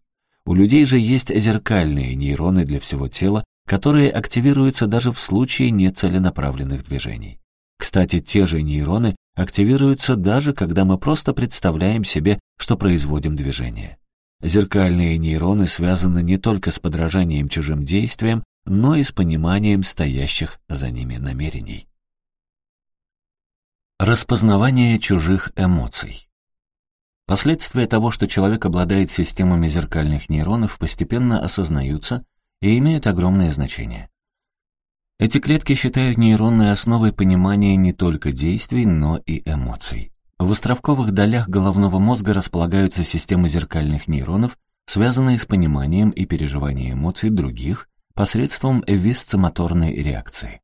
У людей же есть зеркальные нейроны для всего тела, которые активируются даже в случае нецеленаправленных движений. Кстати, те же нейроны активируются даже когда мы просто представляем себе, что производим движение. Зеркальные нейроны связаны не только с подражанием чужим действиям, но и с пониманием стоящих за ними намерений. Распознавание чужих эмоций. Последствия того, что человек обладает системами зеркальных нейронов, постепенно осознаются и имеют огромное значение. Эти клетки считают нейронной основой понимания не только действий, но и эмоций. В островковых долях головного мозга располагаются системы зеркальных нейронов, связанные с пониманием и переживанием эмоций других посредством висцемоторной реакции.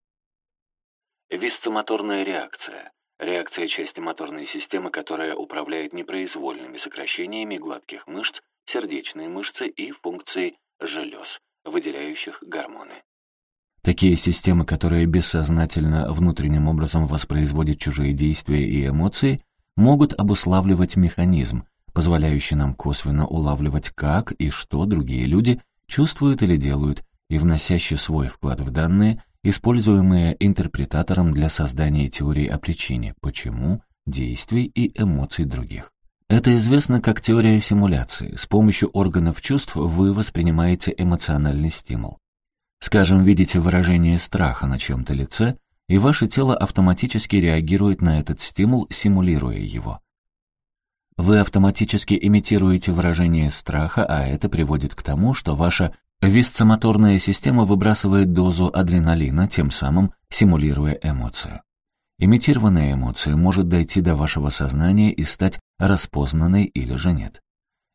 Висцемоторная реакция – реакция части моторной системы, которая управляет непроизвольными сокращениями гладких мышц, сердечной мышцы и функцией желез, выделяющих гормоны. Такие системы, которые бессознательно внутренним образом воспроизводят чужие действия и эмоции, могут обуславливать механизм, позволяющий нам косвенно улавливать, как и что другие люди чувствуют или делают, и вносящий свой вклад в данные, используемые интерпретатором для создания теории о причине, почему, действий и эмоций других. Это известно как теория симуляции. С помощью органов чувств вы воспринимаете эмоциональный стимул. Скажем, видите выражение страха на чьем-то лице – и ваше тело автоматически реагирует на этот стимул, симулируя его. Вы автоматически имитируете выражение страха, а это приводит к тому, что ваша висцемоторная система выбрасывает дозу адреналина, тем самым симулируя эмоцию. Имитированная эмоция может дойти до вашего сознания и стать распознанной или же нет.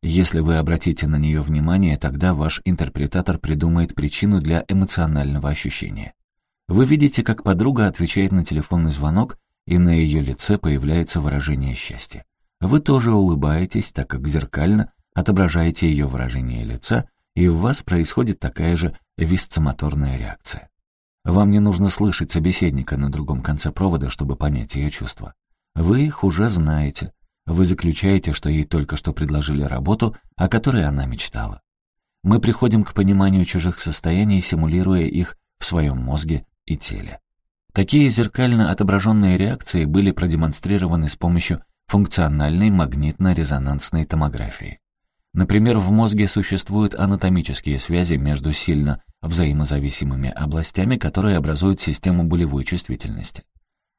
Если вы обратите на нее внимание, тогда ваш интерпретатор придумает причину для эмоционального ощущения. Вы видите, как подруга отвечает на телефонный звонок, и на ее лице появляется выражение счастья. Вы тоже улыбаетесь, так как зеркально отображаете ее выражение лица, и в вас происходит такая же висцемоторная реакция. Вам не нужно слышать собеседника на другом конце провода, чтобы понять ее чувства. Вы их уже знаете. Вы заключаете, что ей только что предложили работу, о которой она мечтала. Мы приходим к пониманию чужих состояний, симулируя их в своем мозге и теле. Такие зеркально отображенные реакции были продемонстрированы с помощью функциональной магнитно-резонансной томографии. Например, в мозге существуют анатомические связи между сильно взаимозависимыми областями, которые образуют систему болевой чувствительности.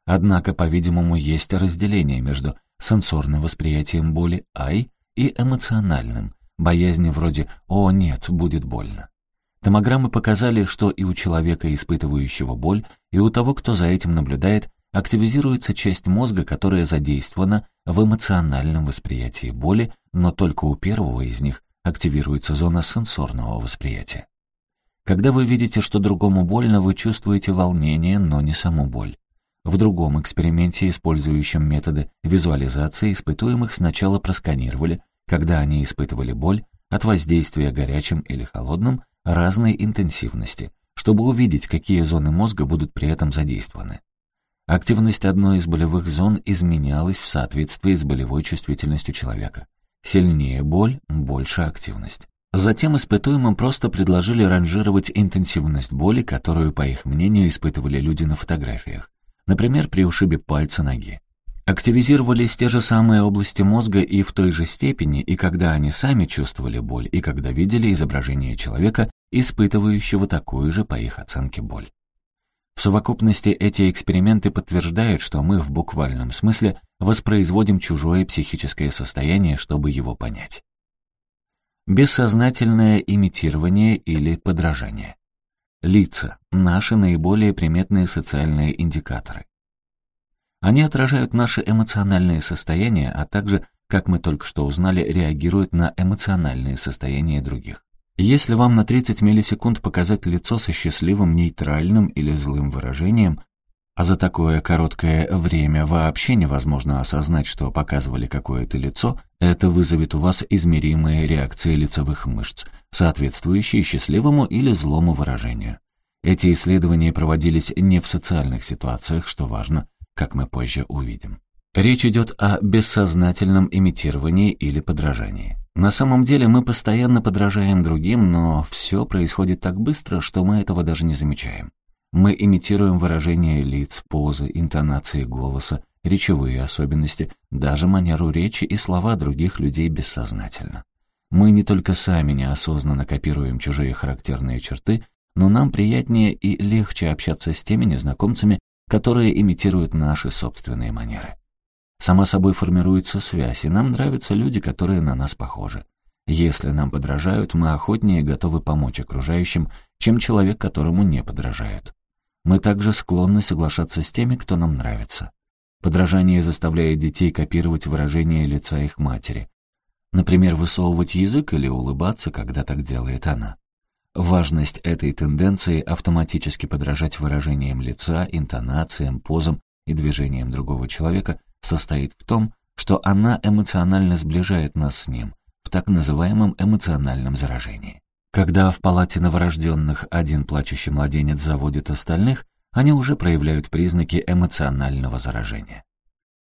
Однако, по-видимому, есть разделение между сенсорным восприятием боли «ай» и эмоциональным, боязни вроде «о, нет, будет больно». Томограммы показали, что и у человека, испытывающего боль, и у того, кто за этим наблюдает, активизируется часть мозга, которая задействована в эмоциональном восприятии боли, но только у первого из них активируется зона сенсорного восприятия. Когда вы видите, что другому больно, вы чувствуете волнение, но не саму боль. В другом эксперименте, использующем методы визуализации, испытуемых сначала просканировали, когда они испытывали боль, от воздействия горячим или холодным разной интенсивности, чтобы увидеть, какие зоны мозга будут при этом задействованы. Активность одной из болевых зон изменялась в соответствии с болевой чувствительностью человека. Сильнее боль, больше активность. Затем испытуемым просто предложили ранжировать интенсивность боли, которую, по их мнению, испытывали люди на фотографиях. Например, при ушибе пальца ноги. Активизировались те же самые области мозга и в той же степени, и когда они сами чувствовали боль, и когда видели изображение человека, испытывающего такую же, по их оценке, боль. В совокупности эти эксперименты подтверждают, что мы в буквальном смысле воспроизводим чужое психическое состояние, чтобы его понять. Бессознательное имитирование или подражание. Лица — наши наиболее приметные социальные индикаторы. Они отражают наши эмоциональные состояния, а также, как мы только что узнали, реагируют на эмоциональные состояния других. Если вам на 30 миллисекунд показать лицо со счастливым, нейтральным или злым выражением, а за такое короткое время вообще невозможно осознать, что показывали какое-то лицо, это вызовет у вас измеримые реакции лицевых мышц, соответствующие счастливому или злому выражению. Эти исследования проводились не в социальных ситуациях, что важно, как мы позже увидим. Речь идет о бессознательном имитировании или подражании. На самом деле мы постоянно подражаем другим, но все происходит так быстро, что мы этого даже не замечаем. Мы имитируем выражения лиц, позы, интонации голоса, речевые особенности, даже манеру речи и слова других людей бессознательно. Мы не только сами неосознанно копируем чужие характерные черты, но нам приятнее и легче общаться с теми незнакомцами, которые имитируют наши собственные манеры. Сама собой формируется связь, и нам нравятся люди, которые на нас похожи. Если нам подражают, мы охотнее готовы помочь окружающим, чем человек, которому не подражают. Мы также склонны соглашаться с теми, кто нам нравится. Подражание заставляет детей копировать выражение лица их матери. Например, высовывать язык или улыбаться, когда так делает она. Важность этой тенденции автоматически подражать выражениям лица, интонациям, позам и движениям другого человека состоит в том, что она эмоционально сближает нас с ним в так называемом эмоциональном заражении. Когда в палате новорожденных один плачущий младенец заводит остальных, они уже проявляют признаки эмоционального заражения.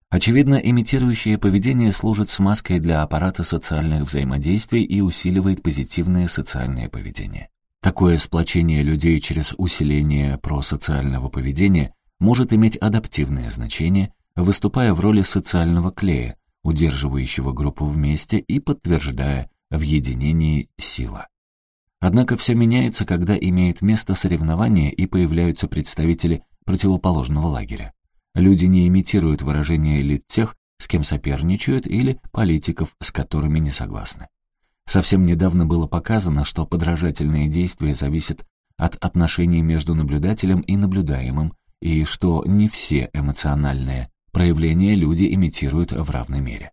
Очевидно, имитирующее поведение служит смазкой для аппарата социальных взаимодействий и усиливает позитивное социальное поведение. Такое сплочение людей через усиление просоциального поведения может иметь адаптивное значение выступая в роли социального клея, удерживающего группу вместе и подтверждая в единении сила. Однако все меняется, когда имеет место соревнование и появляются представители противоположного лагеря. Люди не имитируют выражения элит тех, с кем соперничают, или политиков, с которыми не согласны. Совсем недавно было показано, что подражательные действия зависят от отношений между наблюдателем и наблюдаемым, и что не все эмоциональные Проявления люди имитируют в равной мере.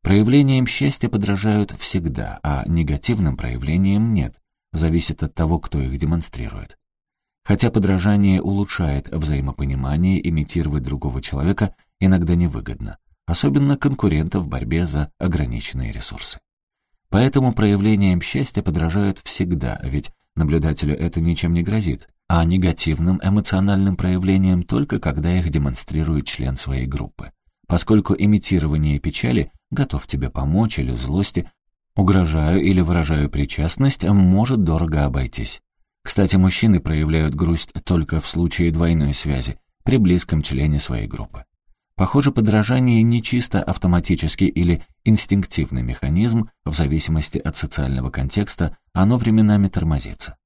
Проявлениям счастья подражают всегда, а негативным проявлениям нет, зависит от того, кто их демонстрирует. Хотя подражание улучшает взаимопонимание, имитировать другого человека иногда невыгодно, особенно конкурента в борьбе за ограниченные ресурсы. Поэтому проявлениям счастья подражают всегда, ведь наблюдателю это ничем не грозит, а негативным эмоциональным проявлением только когда их демонстрирует член своей группы. Поскольку имитирование печали «готов тебе помочь» или злости «угрожаю» или выражаю причастность может дорого обойтись. Кстати, мужчины проявляют грусть только в случае двойной связи при близком члене своей группы. Похоже, подражание не чисто автоматический или инстинктивный механизм, в зависимости от социального контекста, оно временами тормозится.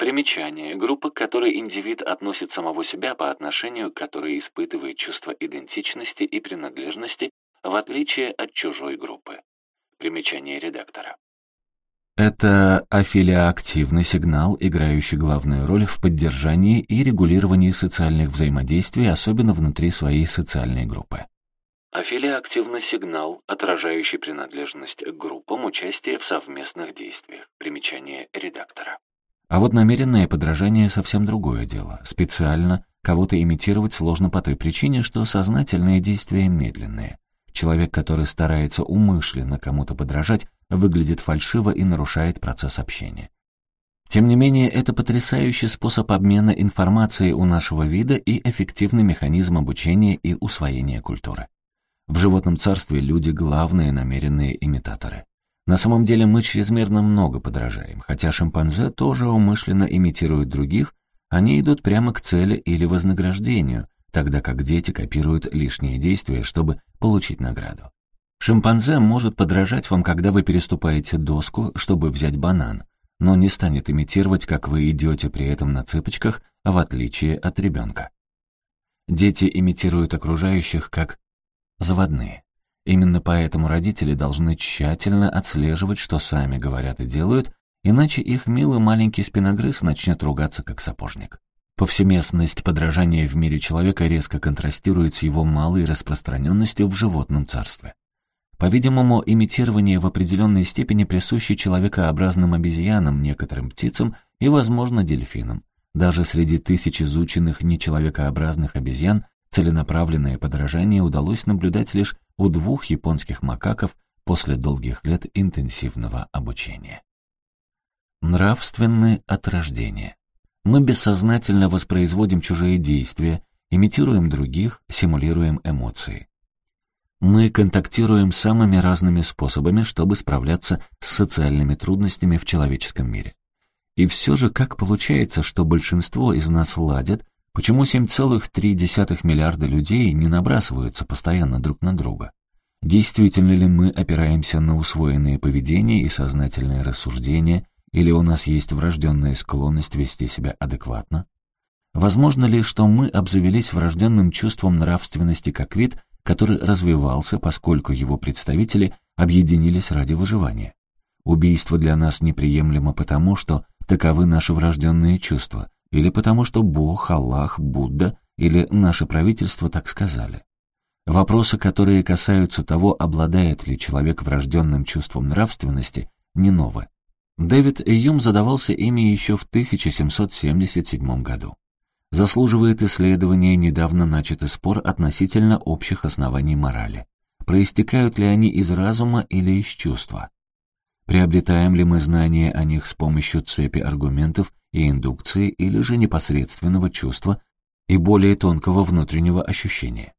Примечание. Группа, к которой индивид относит самого себя по отношению к которой испытывает чувство идентичности и принадлежности, в отличие от чужой группы. Примечание редактора. Это афилиоактивный сигнал, играющий главную роль в поддержании и регулировании социальных взаимодействий, особенно внутри своей социальной группы. Афилиоактивный сигнал, отражающий принадлежность к группам, участие в совместных действиях. Примечание редактора. А вот намеренное подражание совсем другое дело. Специально кого-то имитировать сложно по той причине, что сознательные действия медленные. Человек, который старается умышленно кому-то подражать, выглядит фальшиво и нарушает процесс общения. Тем не менее, это потрясающий способ обмена информацией у нашего вида и эффективный механизм обучения и усвоения культуры. В животном царстве люди — главные намеренные имитаторы. На самом деле мы чрезмерно много подражаем, хотя шимпанзе тоже умышленно имитируют других, они идут прямо к цели или вознаграждению, тогда как дети копируют лишние действия, чтобы получить награду. Шимпанзе может подражать вам, когда вы переступаете доску, чтобы взять банан, но не станет имитировать, как вы идете при этом на цыпочках, в отличие от ребенка. Дети имитируют окружающих как заводные. Именно поэтому родители должны тщательно отслеживать, что сами говорят и делают, иначе их милый маленький спиногрыз начнет ругаться как сапожник. Повсеместность подражания в мире человека резко контрастирует с его малой распространенностью в животном царстве. По-видимому, имитирование в определенной степени присуще человекообразным обезьянам, некоторым птицам и, возможно, дельфинам. Даже среди тысяч изученных нечеловекообразных обезьян целенаправленное подражание удалось наблюдать лишь у двух японских макаков после долгих лет интенсивного обучения. Нравственное от рождения. Мы бессознательно воспроизводим чужие действия, имитируем других, симулируем эмоции. Мы контактируем самыми разными способами, чтобы справляться с социальными трудностями в человеческом мире. И все же как получается, что большинство из нас ладят, почему 7,3 миллиарда людей не набрасываются постоянно друг на друга? Действительно ли мы опираемся на усвоенные поведения и сознательные рассуждения, или у нас есть врожденная склонность вести себя адекватно? Возможно ли, что мы обзавелись врожденным чувством нравственности как вид, который развивался, поскольку его представители объединились ради выживания? Убийство для нас неприемлемо потому, что таковы наши врожденные чувства, или потому что Бог, Аллах, Будда или наше правительство так сказали. Вопросы, которые касаются того, обладает ли человек врожденным чувством нравственности, не новые. Дэвид Юм задавался ими еще в 1777 году. Заслуживает исследования недавно начатый спор относительно общих оснований морали. Проистекают ли они из разума или из чувства? Приобретаем ли мы знания о них с помощью цепи аргументов и индукции или же непосредственного чувства и более тонкого внутреннего ощущения?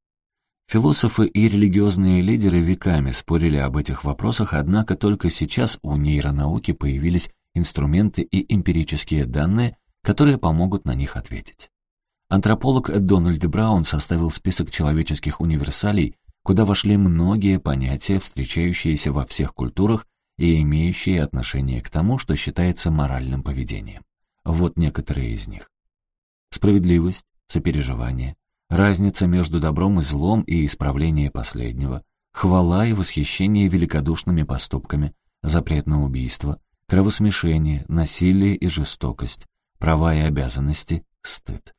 Философы и религиозные лидеры веками спорили об этих вопросах, однако только сейчас у нейронауки появились инструменты и эмпирические данные, которые помогут на них ответить. Антрополог Дональд Браун составил список человеческих универсалей, куда вошли многие понятия, встречающиеся во всех культурах и имеющие отношение к тому, что считается моральным поведением. Вот некоторые из них. Справедливость, сопереживание, разница между добром и злом и исправление последнего, хвала и восхищение великодушными поступками, запрет на убийство, кровосмешение, насилие и жестокость, права и обязанности, стыд.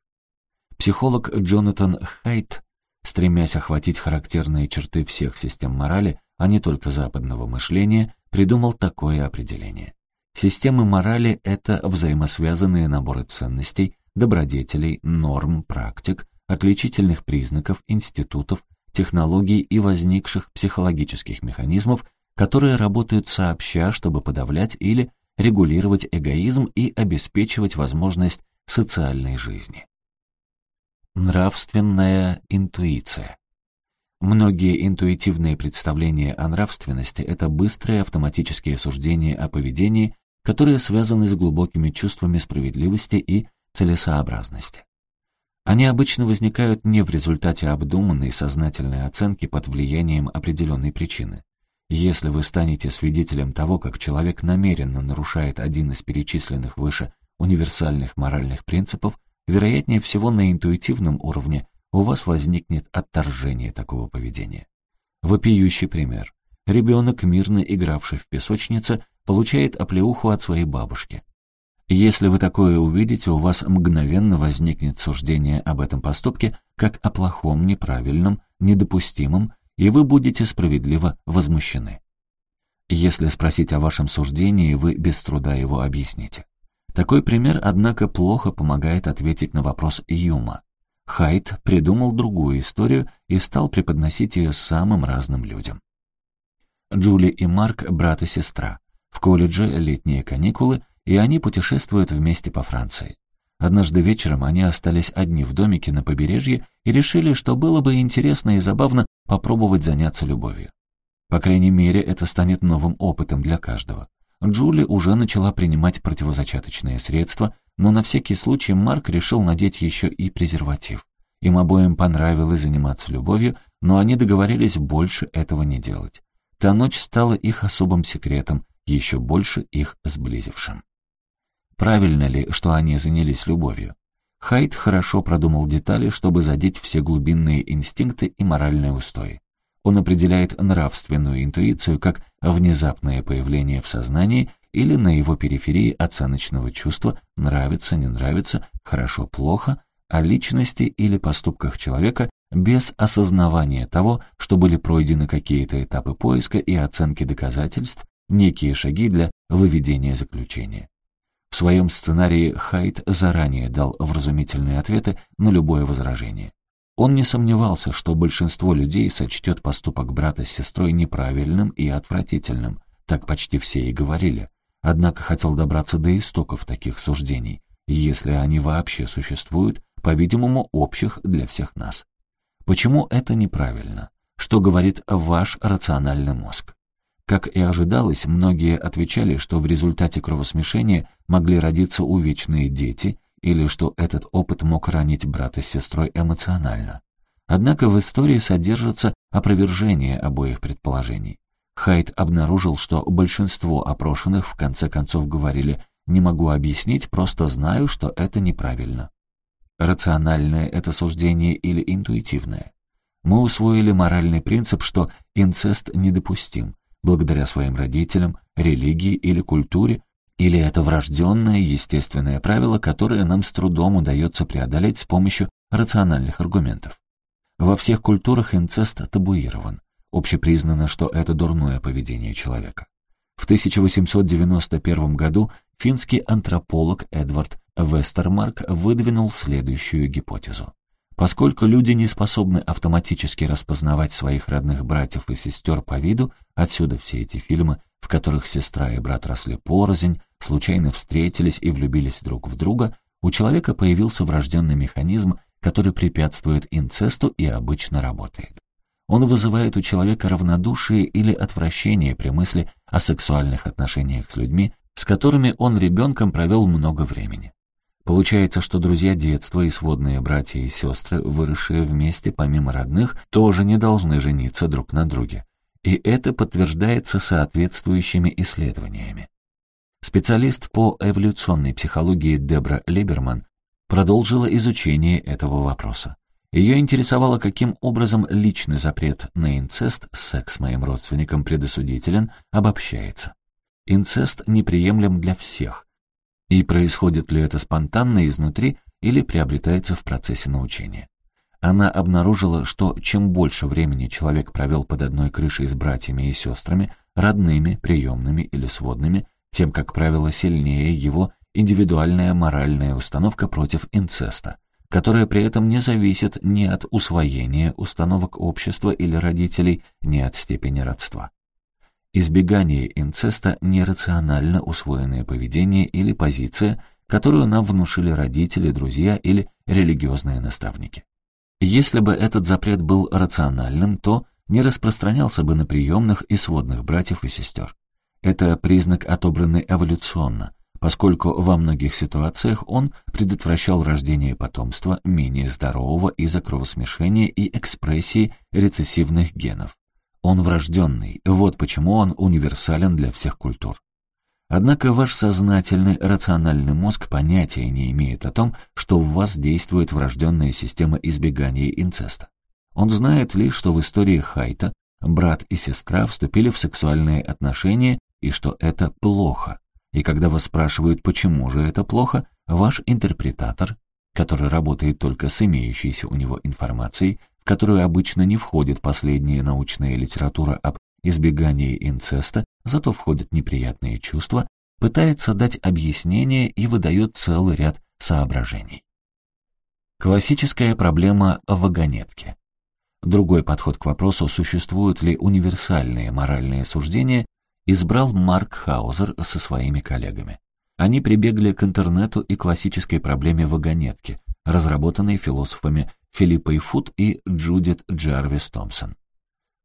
Психолог Джонатан Хайт, стремясь охватить характерные черты всех систем морали, а не только западного мышления, придумал такое определение. Системы морали — это взаимосвязанные наборы ценностей, добродетелей, норм, практик, отличительных признаков, институтов, технологий и возникших психологических механизмов, которые работают сообща, чтобы подавлять или регулировать эгоизм и обеспечивать возможность социальной жизни. Нравственная интуиция. Многие интуитивные представления о нравственности — это быстрые автоматические суждения о поведении, которые связаны с глубокими чувствами справедливости и целесообразности. Они обычно возникают не в результате обдуманной сознательной оценки под влиянием определенной причины. Если вы станете свидетелем того, как человек намеренно нарушает один из перечисленных выше универсальных моральных принципов, вероятнее всего на интуитивном уровне у вас возникнет отторжение такого поведения. Вопиющий пример. Ребенок, мирно игравший в песочнице, получает оплеуху от своей бабушки. Если вы такое увидите, у вас мгновенно возникнет суждение об этом поступке как о плохом, неправильном, недопустимом, и вы будете справедливо возмущены. Если спросить о вашем суждении, вы без труда его объясните. Такой пример, однако, плохо помогает ответить на вопрос Юма. Хайт придумал другую историю и стал преподносить ее самым разным людям. Джули и Марк — брат и сестра. В колледже летние каникулы, и они путешествуют вместе по Франции. Однажды вечером они остались одни в домике на побережье и решили, что было бы интересно и забавно попробовать заняться любовью. По крайней мере, это станет новым опытом для каждого. Джули уже начала принимать противозачаточные средства, но на всякий случай Марк решил надеть еще и презерватив. Им обоим понравилось заниматься любовью, но они договорились больше этого не делать. Та ночь стала их особым секретом, еще больше их сблизившим. Правильно ли, что они занялись любовью? Хайт хорошо продумал детали, чтобы задеть все глубинные инстинкты и моральные устои. Он определяет нравственную интуицию как внезапное появление в сознании или на его периферии оценочного чувства «нравится, не нравится, хорошо, плохо», о личности или поступках человека без осознавания того, что были пройдены какие-то этапы поиска и оценки доказательств, некие шаги для выведения заключения. В своем сценарии Хайт заранее дал вразумительные ответы на любое возражение. Он не сомневался, что большинство людей сочтет поступок брата с сестрой неправильным и отвратительным, так почти все и говорили. Однако хотел добраться до истоков таких суждений, если они вообще существуют, по-видимому, общих для всех нас. Почему это неправильно? Что говорит ваш рациональный мозг? Как и ожидалось, многие отвечали, что в результате кровосмешения могли родиться увечные дети или что этот опыт мог ранить брата с сестрой эмоционально. Однако в истории содержится опровержение обоих предположений. Хайт обнаружил, что большинство опрошенных в конце концов говорили «не могу объяснить, просто знаю, что это неправильно». Рациональное это суждение или интуитивное? Мы усвоили моральный принцип, что инцест недопустим, благодаря своим родителям, религии или культуре, или это врожденное, естественное правило, которое нам с трудом удается преодолеть с помощью рациональных аргументов. Во всех культурах инцест табуирован. Общепризнано, что это дурное поведение человека. В 1891 году финский антрополог Эдвард Вестермарк выдвинул следующую гипотезу. Поскольку люди не способны автоматически распознавать своих родных братьев и сестер по виду, отсюда все эти фильмы, в которых сестра и брат росли порознь, случайно встретились и влюбились друг в друга, у человека появился врожденный механизм, который препятствует инцесту и обычно работает. Он вызывает у человека равнодушие или отвращение при мысли о сексуальных отношениях с людьми, с которыми он ребенком провел много времени. Получается, что друзья детства и сводные братья и сестры, выросшие вместе помимо родных, тоже не должны жениться друг на друге. И это подтверждается соответствующими исследованиями. Специалист по эволюционной психологии Дебра Либерман продолжила изучение этого вопроса. Ее интересовало, каким образом личный запрет на инцест, секс моим родственником предосудителен, обобщается. Инцест неприемлем для всех, и происходит ли это спонтанно изнутри или приобретается в процессе научения. Она обнаружила, что чем больше времени человек провел под одной крышей с братьями и сестрами, родными, приемными или сводными, тем, как правило, сильнее его индивидуальная моральная установка против инцеста, которая при этом не зависит ни от усвоения установок общества или родителей, ни от степени родства. Избегание инцеста – нерационально усвоенное поведение или позиция, которую нам внушили родители, друзья или религиозные наставники. Если бы этот запрет был рациональным, то не распространялся бы на приемных и сводных братьев и сестер. Это признак, отобранный эволюционно, поскольку во многих ситуациях он предотвращал рождение потомства менее здорового из-за кровосмешения и экспрессии рецессивных генов. Он врожденный, вот почему он универсален для всех культур. Однако ваш сознательный, рациональный мозг понятия не имеет о том, что в вас действует врожденная система избегания инцеста. Он знает лишь, что в истории Хайта брат и сестра вступили в сексуальные отношения и что это плохо. И когда вас спрашивают, почему же это плохо, ваш интерпретатор, который работает только с имеющейся у него информацией, в которую обычно не входит последняя научная литература об избегании инцеста, зато входят неприятные чувства, пытается дать объяснение и выдает целый ряд соображений. Классическая проблема вагонетки. Другой подход к вопросу, существуют ли универсальные моральные суждения, избрал Марк Хаузер со своими коллегами. Они прибегли к интернету и классической проблеме вагонетки, разработанной философами Филиппой Фуд и Джудит Джарвис Томпсон.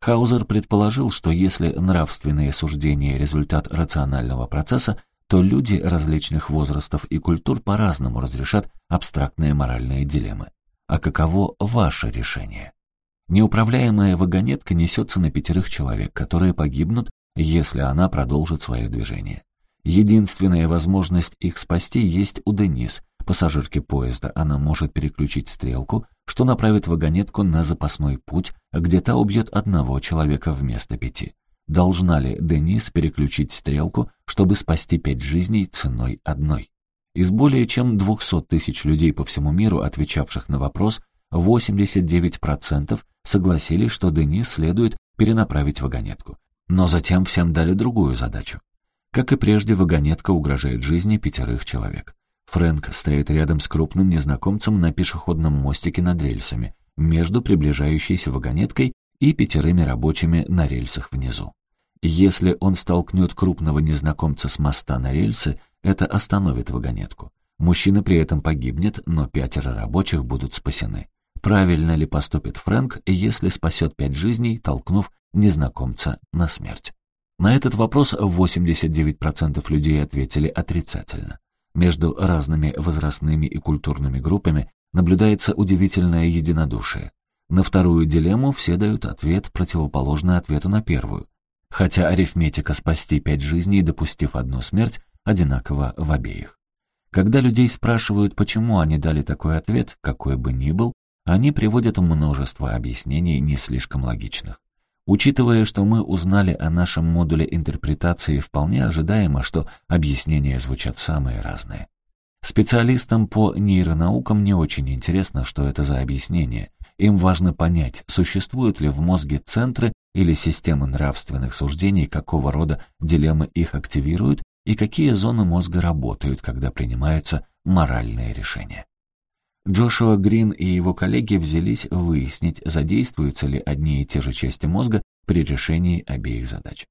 Хаузер предположил, что если нравственные суждения – результат рационального процесса, то люди различных возрастов и культур по-разному разрешат абстрактные моральные дилеммы. А каково ваше решение? Неуправляемая вагонетка несется на пятерых человек, которые погибнут, если она продолжит свое движение. Единственная возможность их спасти есть у Денис, пассажирки поезда. Она может переключить стрелку, что направит вагонетку на запасной путь, где та убьет одного человека вместо пяти. Должна ли Денис переключить стрелку, чтобы спасти пять жизней ценой одной? Из более чем 200 тысяч людей по всему миру, отвечавших на вопрос, 89% согласились, что Денис следует перенаправить вагонетку. Но затем всем дали другую задачу. Как и прежде, вагонетка угрожает жизни пятерых человек. Фрэнк стоит рядом с крупным незнакомцем на пешеходном мостике над рельсами, между приближающейся вагонеткой и пятерыми рабочими на рельсах внизу. Если он столкнет крупного незнакомца с моста на рельсы, это остановит вагонетку. Мужчина при этом погибнет, но пятеро рабочих будут спасены. Правильно ли поступит Фрэнк, если спасет пять жизней, толкнув незнакомца на смерть? На этот вопрос 89% людей ответили отрицательно. Между разными возрастными и культурными группами наблюдается удивительное единодушие. На вторую дилемму все дают ответ, противоположный ответу на первую. Хотя арифметика «спасти пять жизней, допустив одну смерть» одинакова в обеих. Когда людей спрашивают, почему они дали такой ответ, какой бы ни был, они приводят множество объяснений не слишком логичных. Учитывая, что мы узнали о нашем модуле интерпретации, вполне ожидаемо, что объяснения звучат самые разные. Специалистам по нейронаукам не очень интересно, что это за объяснение. Им важно понять, существуют ли в мозге центры или системы нравственных суждений, какого рода дилеммы их активируют и какие зоны мозга работают, когда принимаются моральные решения. Джошуа Грин и его коллеги взялись выяснить, задействуются ли одни и те же части мозга при решении обеих задач.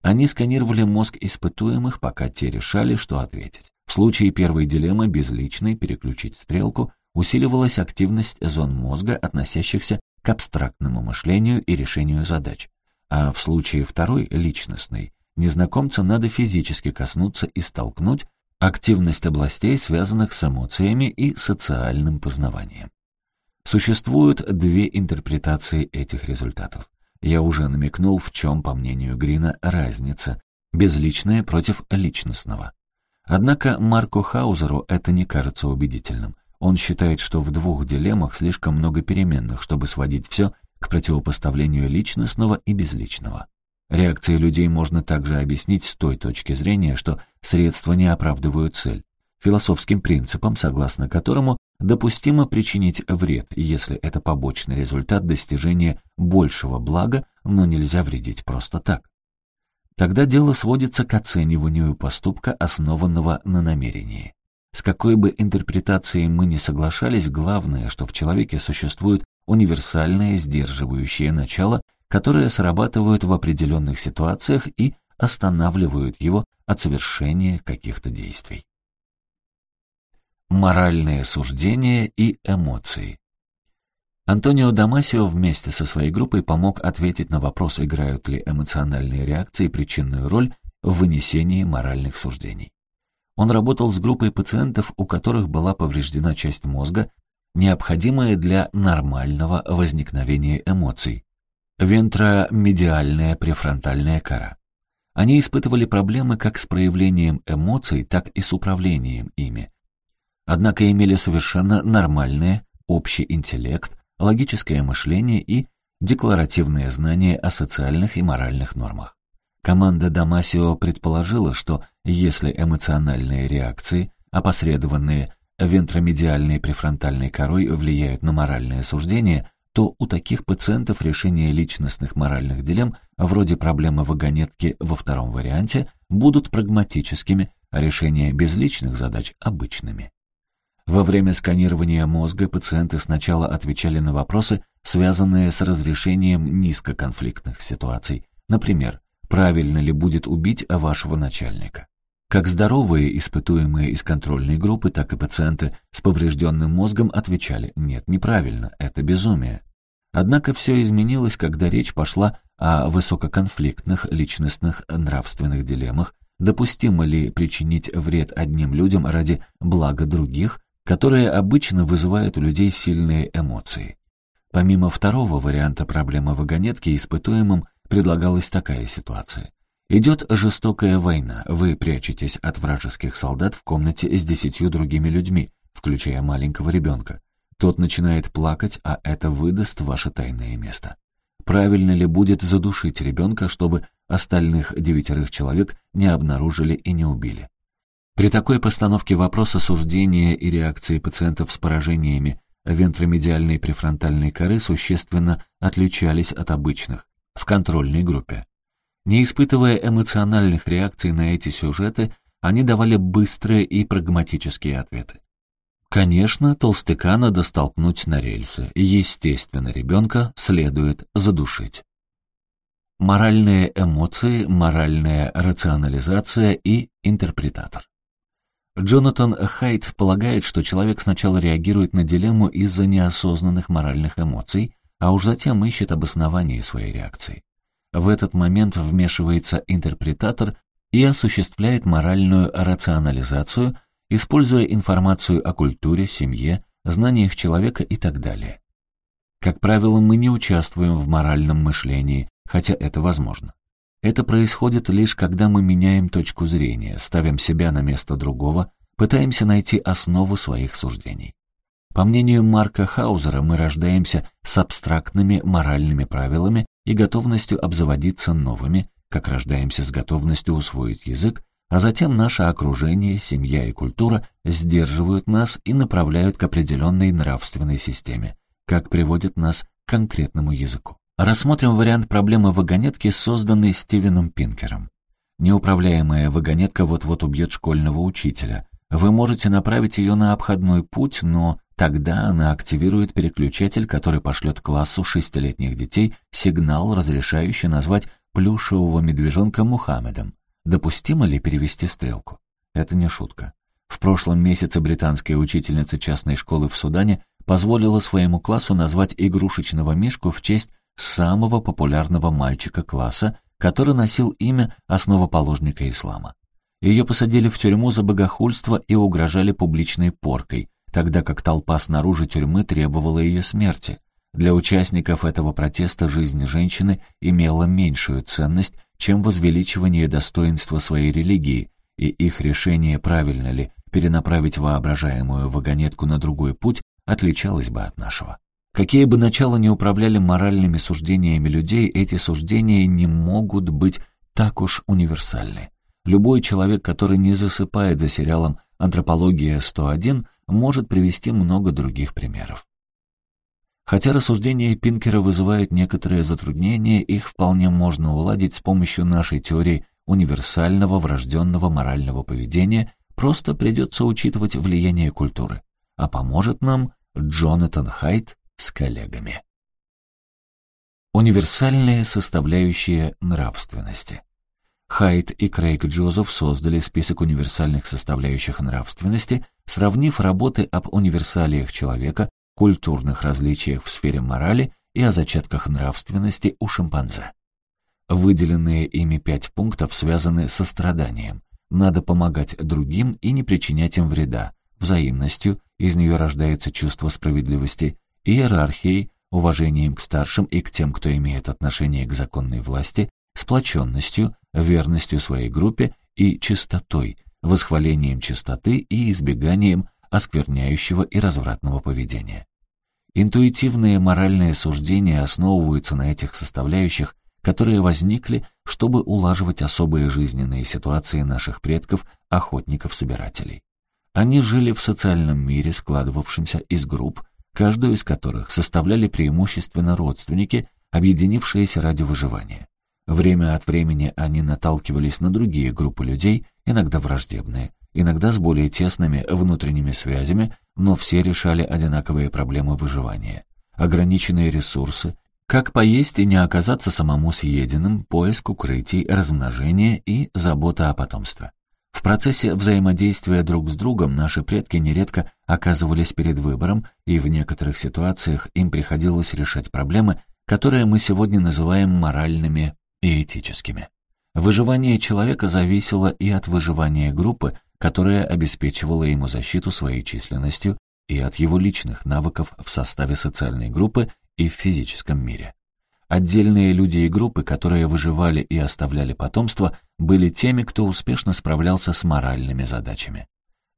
Они сканировали мозг испытуемых, пока те решали, что ответить. В случае первой дилеммы безличной переключить стрелку усиливалась активность зон мозга, относящихся к абстрактному мышлению и решению задач. А в случае второй, личностной, незнакомца надо физически коснуться и столкнуть, активность областей, связанных с эмоциями и социальным познаванием. Существуют две интерпретации этих результатов. Я уже намекнул, в чем, по мнению Грина, разница безличное против личностного. Однако Марко Хаузеру это не кажется убедительным. Он считает, что в двух дилеммах слишком много переменных, чтобы сводить все к противопоставлению личностного и безличного. Реакции людей можно также объяснить с той точки зрения, что средства не оправдывают цель, философским принципом, согласно которому допустимо причинить вред, если это побочный результат достижения большего блага, но нельзя вредить просто так. Тогда дело сводится к оцениванию поступка, основанного на намерении. С какой бы интерпретацией мы ни соглашались, главное, что в человеке существует универсальное сдерживающее начало, которые срабатывают в определенных ситуациях и останавливают его от совершения каких-то действий. Моральные суждения и эмоции. Антонио Дамасио вместе со своей группой помог ответить на вопрос, играют ли эмоциональные реакции причинную роль в вынесении моральных суждений. Он работал с группой пациентов, у которых была повреждена часть мозга, необходимая для нормального возникновения эмоций, вентромедиальная префронтальная кора. Они испытывали проблемы как с проявлением эмоций, так и с управлением ими. Однако имели совершенно нормальные общий интеллект, логическое мышление и декларативные знания о социальных и моральных нормах. Команда Дамасио предположила, что если эмоциональные реакции, опосредованные вентромедиальной префронтальной корой, влияют на моральное суждение, то у таких пациентов решение личностных моральных дилемм, вроде проблемы вагонетки во втором варианте, будут прагматическими, а решение безличных задач — обычными. Во время сканирования мозга пациенты сначала отвечали на вопросы, связанные с разрешением низкоконфликтных ситуаций. Например, правильно ли будет убить вашего начальника? Как здоровые испытуемые из контрольной группы, так и пациенты с поврежденным мозгом отвечали «нет, неправильно, это безумие». Однако все изменилось, когда речь пошла о высококонфликтных личностных нравственных дилеммах, допустимо ли причинить вред одним людям ради блага других, которые обычно вызывают у людей сильные эмоции. Помимо второго варианта проблемы вагонетки, испытуемым предлагалась такая ситуация. Идет жестокая война, вы прячетесь от вражеских солдат в комнате с десятью другими людьми, включая маленького ребенка. Тот начинает плакать, а это выдаст ваше тайное место. Правильно ли будет задушить ребенка, чтобы остальных девятерых человек не обнаружили и не убили? При такой постановке вопроса суждения и реакции пациентов с поражениями вентромедиальной префронтальной коры существенно отличались от обычных в контрольной группе. Не испытывая эмоциональных реакций на эти сюжеты, они давали быстрые и прагматические ответы. Конечно, толстяка надо столкнуть на рельсы, естественно, ребенка следует задушить. Моральные эмоции, моральная рационализация и интерпретатор. Джонатан Хайт полагает, что человек сначала реагирует на дилемму из-за неосознанных моральных эмоций, а уж затем ищет обоснование своей реакции. В этот момент вмешивается интерпретатор и осуществляет моральную рационализацию, используя информацию о культуре, семье, знаниях человека и так далее. Как правило, мы не участвуем в моральном мышлении, хотя это возможно. Это происходит лишь когда мы меняем точку зрения, ставим себя на место другого, пытаемся найти основу своих суждений. По мнению Марка Хаузера, мы рождаемся с абстрактными моральными правилами и готовностью обзаводиться новыми, как рождаемся с готовностью усвоить язык, а затем наше окружение, семья и культура сдерживают нас и направляют к определенной нравственной системе, как приводят нас к конкретному языку. Рассмотрим вариант проблемы вагонетки, созданной Стивеном Пинкером. Неуправляемая вагонетка вот-вот убьет школьного учителя. Вы можете направить ее на обходной путь, но тогда она активирует переключатель, который пошлет классу шестилетних детей сигнал, разрешающий назвать плюшевого медвежонка Мухаммедом. Допустимо ли перевести стрелку? Это не шутка. В прошлом месяце британская учительница частной школы в Судане позволила своему классу назвать игрушечного мишку в честь самого популярного мальчика класса, который носил имя основоположника ислама. Ее посадили в тюрьму за богохульство и угрожали публичной поркой, тогда как толпа снаружи тюрьмы требовала ее смерти. Для участников этого протеста жизнь женщины имела меньшую ценность, чем возвеличивание достоинства своей религии, и их решение, правильно ли перенаправить воображаемую вагонетку на другой путь, отличалось бы от нашего. Какие бы начала не управляли моральными суждениями людей, эти суждения не могут быть так уж универсальны. Любой человек, который не засыпает за сериалом «Антропология 101», может привести много других примеров. Хотя рассуждения Пинкера вызывают некоторые затруднения, их вполне можно уладить с помощью нашей теории универсального врожденного морального поведения, просто придется учитывать влияние культуры. А поможет нам Джонатан Хайт с коллегами. Универсальные составляющие нравственности. Хайт и Крейг Джозеф создали список универсальных составляющих нравственности, сравнив работы об универсалиях человека, культурных различиях в сфере морали и о зачатках нравственности у шимпанзе. Выделенные ими пять пунктов связаны со страданием. Надо помогать другим и не причинять им вреда, взаимностью, из нее рождается чувство справедливости, иерархией, уважением к старшим и к тем, кто имеет отношение к законной власти, сплоченностью, верностью своей группе и чистотой, восхвалением чистоты и избеганием оскверняющего и развратного поведения. Интуитивные моральные суждения основываются на этих составляющих, которые возникли, чтобы улаживать особые жизненные ситуации наших предков, охотников-собирателей. Они жили в социальном мире, складывавшемся из групп, каждую из которых составляли преимущественно родственники, объединившиеся ради выживания. Время от времени они наталкивались на другие группы людей, иногда враждебные, иногда с более тесными внутренними связями, но все решали одинаковые проблемы выживания. Ограниченные ресурсы, как поесть и не оказаться самому съеденным, поиск укрытий, размножение и забота о потомстве. В процессе взаимодействия друг с другом наши предки нередко оказывались перед выбором, и в некоторых ситуациях им приходилось решать проблемы, которые мы сегодня называем моральными и этическими. Выживание человека зависело и от выживания группы, которая обеспечивала ему защиту своей численностью, и от его личных навыков в составе социальной группы и в физическом мире. Отдельные люди и группы, которые выживали и оставляли потомство, были теми, кто успешно справлялся с моральными задачами.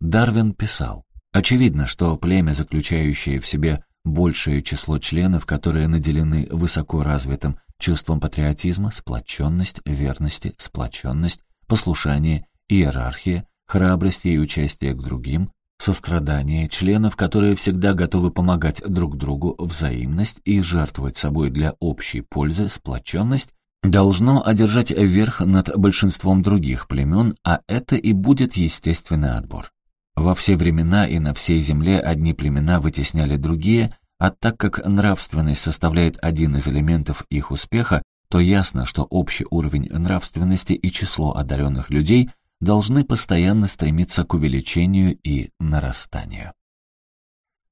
Дарвин писал, «Очевидно, что племя, заключающее в себе большее число членов, которые наделены высоко развитым чувством патриотизма, сплоченность, верности, сплоченность, послушание, иерархия, храбрости и участие к другим, сострадание членов, которые всегда готовы помогать друг другу, взаимность и жертвовать собой для общей пользы, сплоченность, должно одержать верх над большинством других племен, а это и будет естественный отбор. Во все времена и на всей земле одни племена вытесняли другие, а так как нравственность составляет один из элементов их успеха, то ясно, что общий уровень нравственности и число одаренных людей должны постоянно стремиться к увеличению и нарастанию.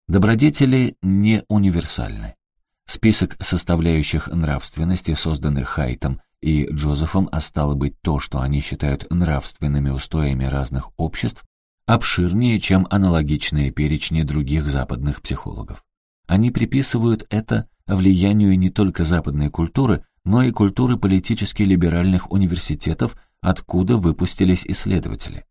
Добродетели не универсальны. Список составляющих нравственности, созданных Хайтом и Джозефом, а стало быть то, что они считают нравственными устоями разных обществ, обширнее, чем аналогичные перечни других западных психологов. Они приписывают это влиянию не только западной культуры, но и культуры политически либеральных университетов, откуда выпустились исследователи.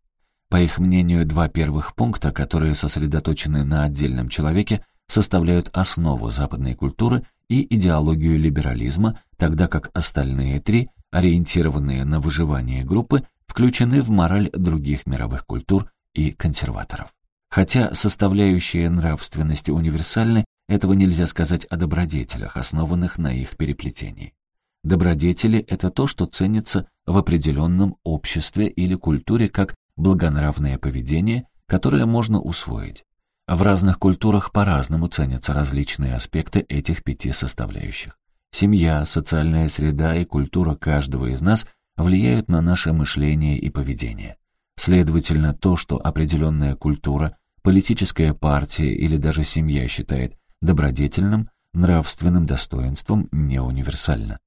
По их мнению, два первых пункта, которые сосредоточены на отдельном человеке, составляют основу западной культуры и идеологию либерализма, тогда как остальные три, ориентированные на выживание группы, включены в мораль других мировых культур и консерваторов. Хотя составляющие нравственности универсальны, этого нельзя сказать о добродетелях, основанных на их переплетении. Добродетели — это то, что ценится в определенном обществе или культуре как благонравное поведение, которое можно усвоить. В разных культурах по-разному ценятся различные аспекты этих пяти составляющих. Семья, социальная среда и культура каждого из нас влияют на наше мышление и поведение. Следовательно, то, что определенная культура, политическая партия или даже семья считает добродетельным, нравственным достоинством, не универсально.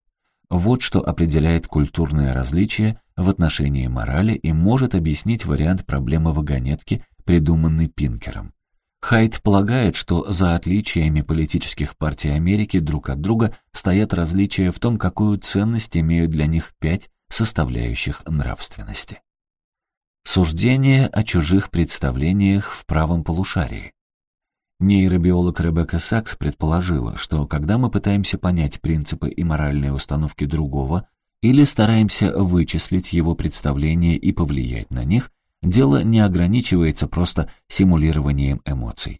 Вот что определяет культурное различие в отношении морали и может объяснить вариант проблемы вагонетки, придуманный Пинкером. Хайт полагает, что за отличиями политических партий Америки друг от друга стоят различия в том, какую ценность имеют для них пять составляющих нравственности. Суждение о чужих представлениях в правом полушарии. Нейробиолог Ребекка Сакс предположила, что когда мы пытаемся понять принципы и моральные установки другого или стараемся вычислить его представления и повлиять на них, дело не ограничивается просто симулированием эмоций.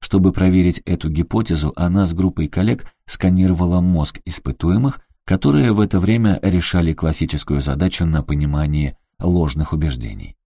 Чтобы проверить эту гипотезу, она с группой коллег сканировала мозг испытуемых, которые в это время решали классическую задачу на понимание ложных убеждений.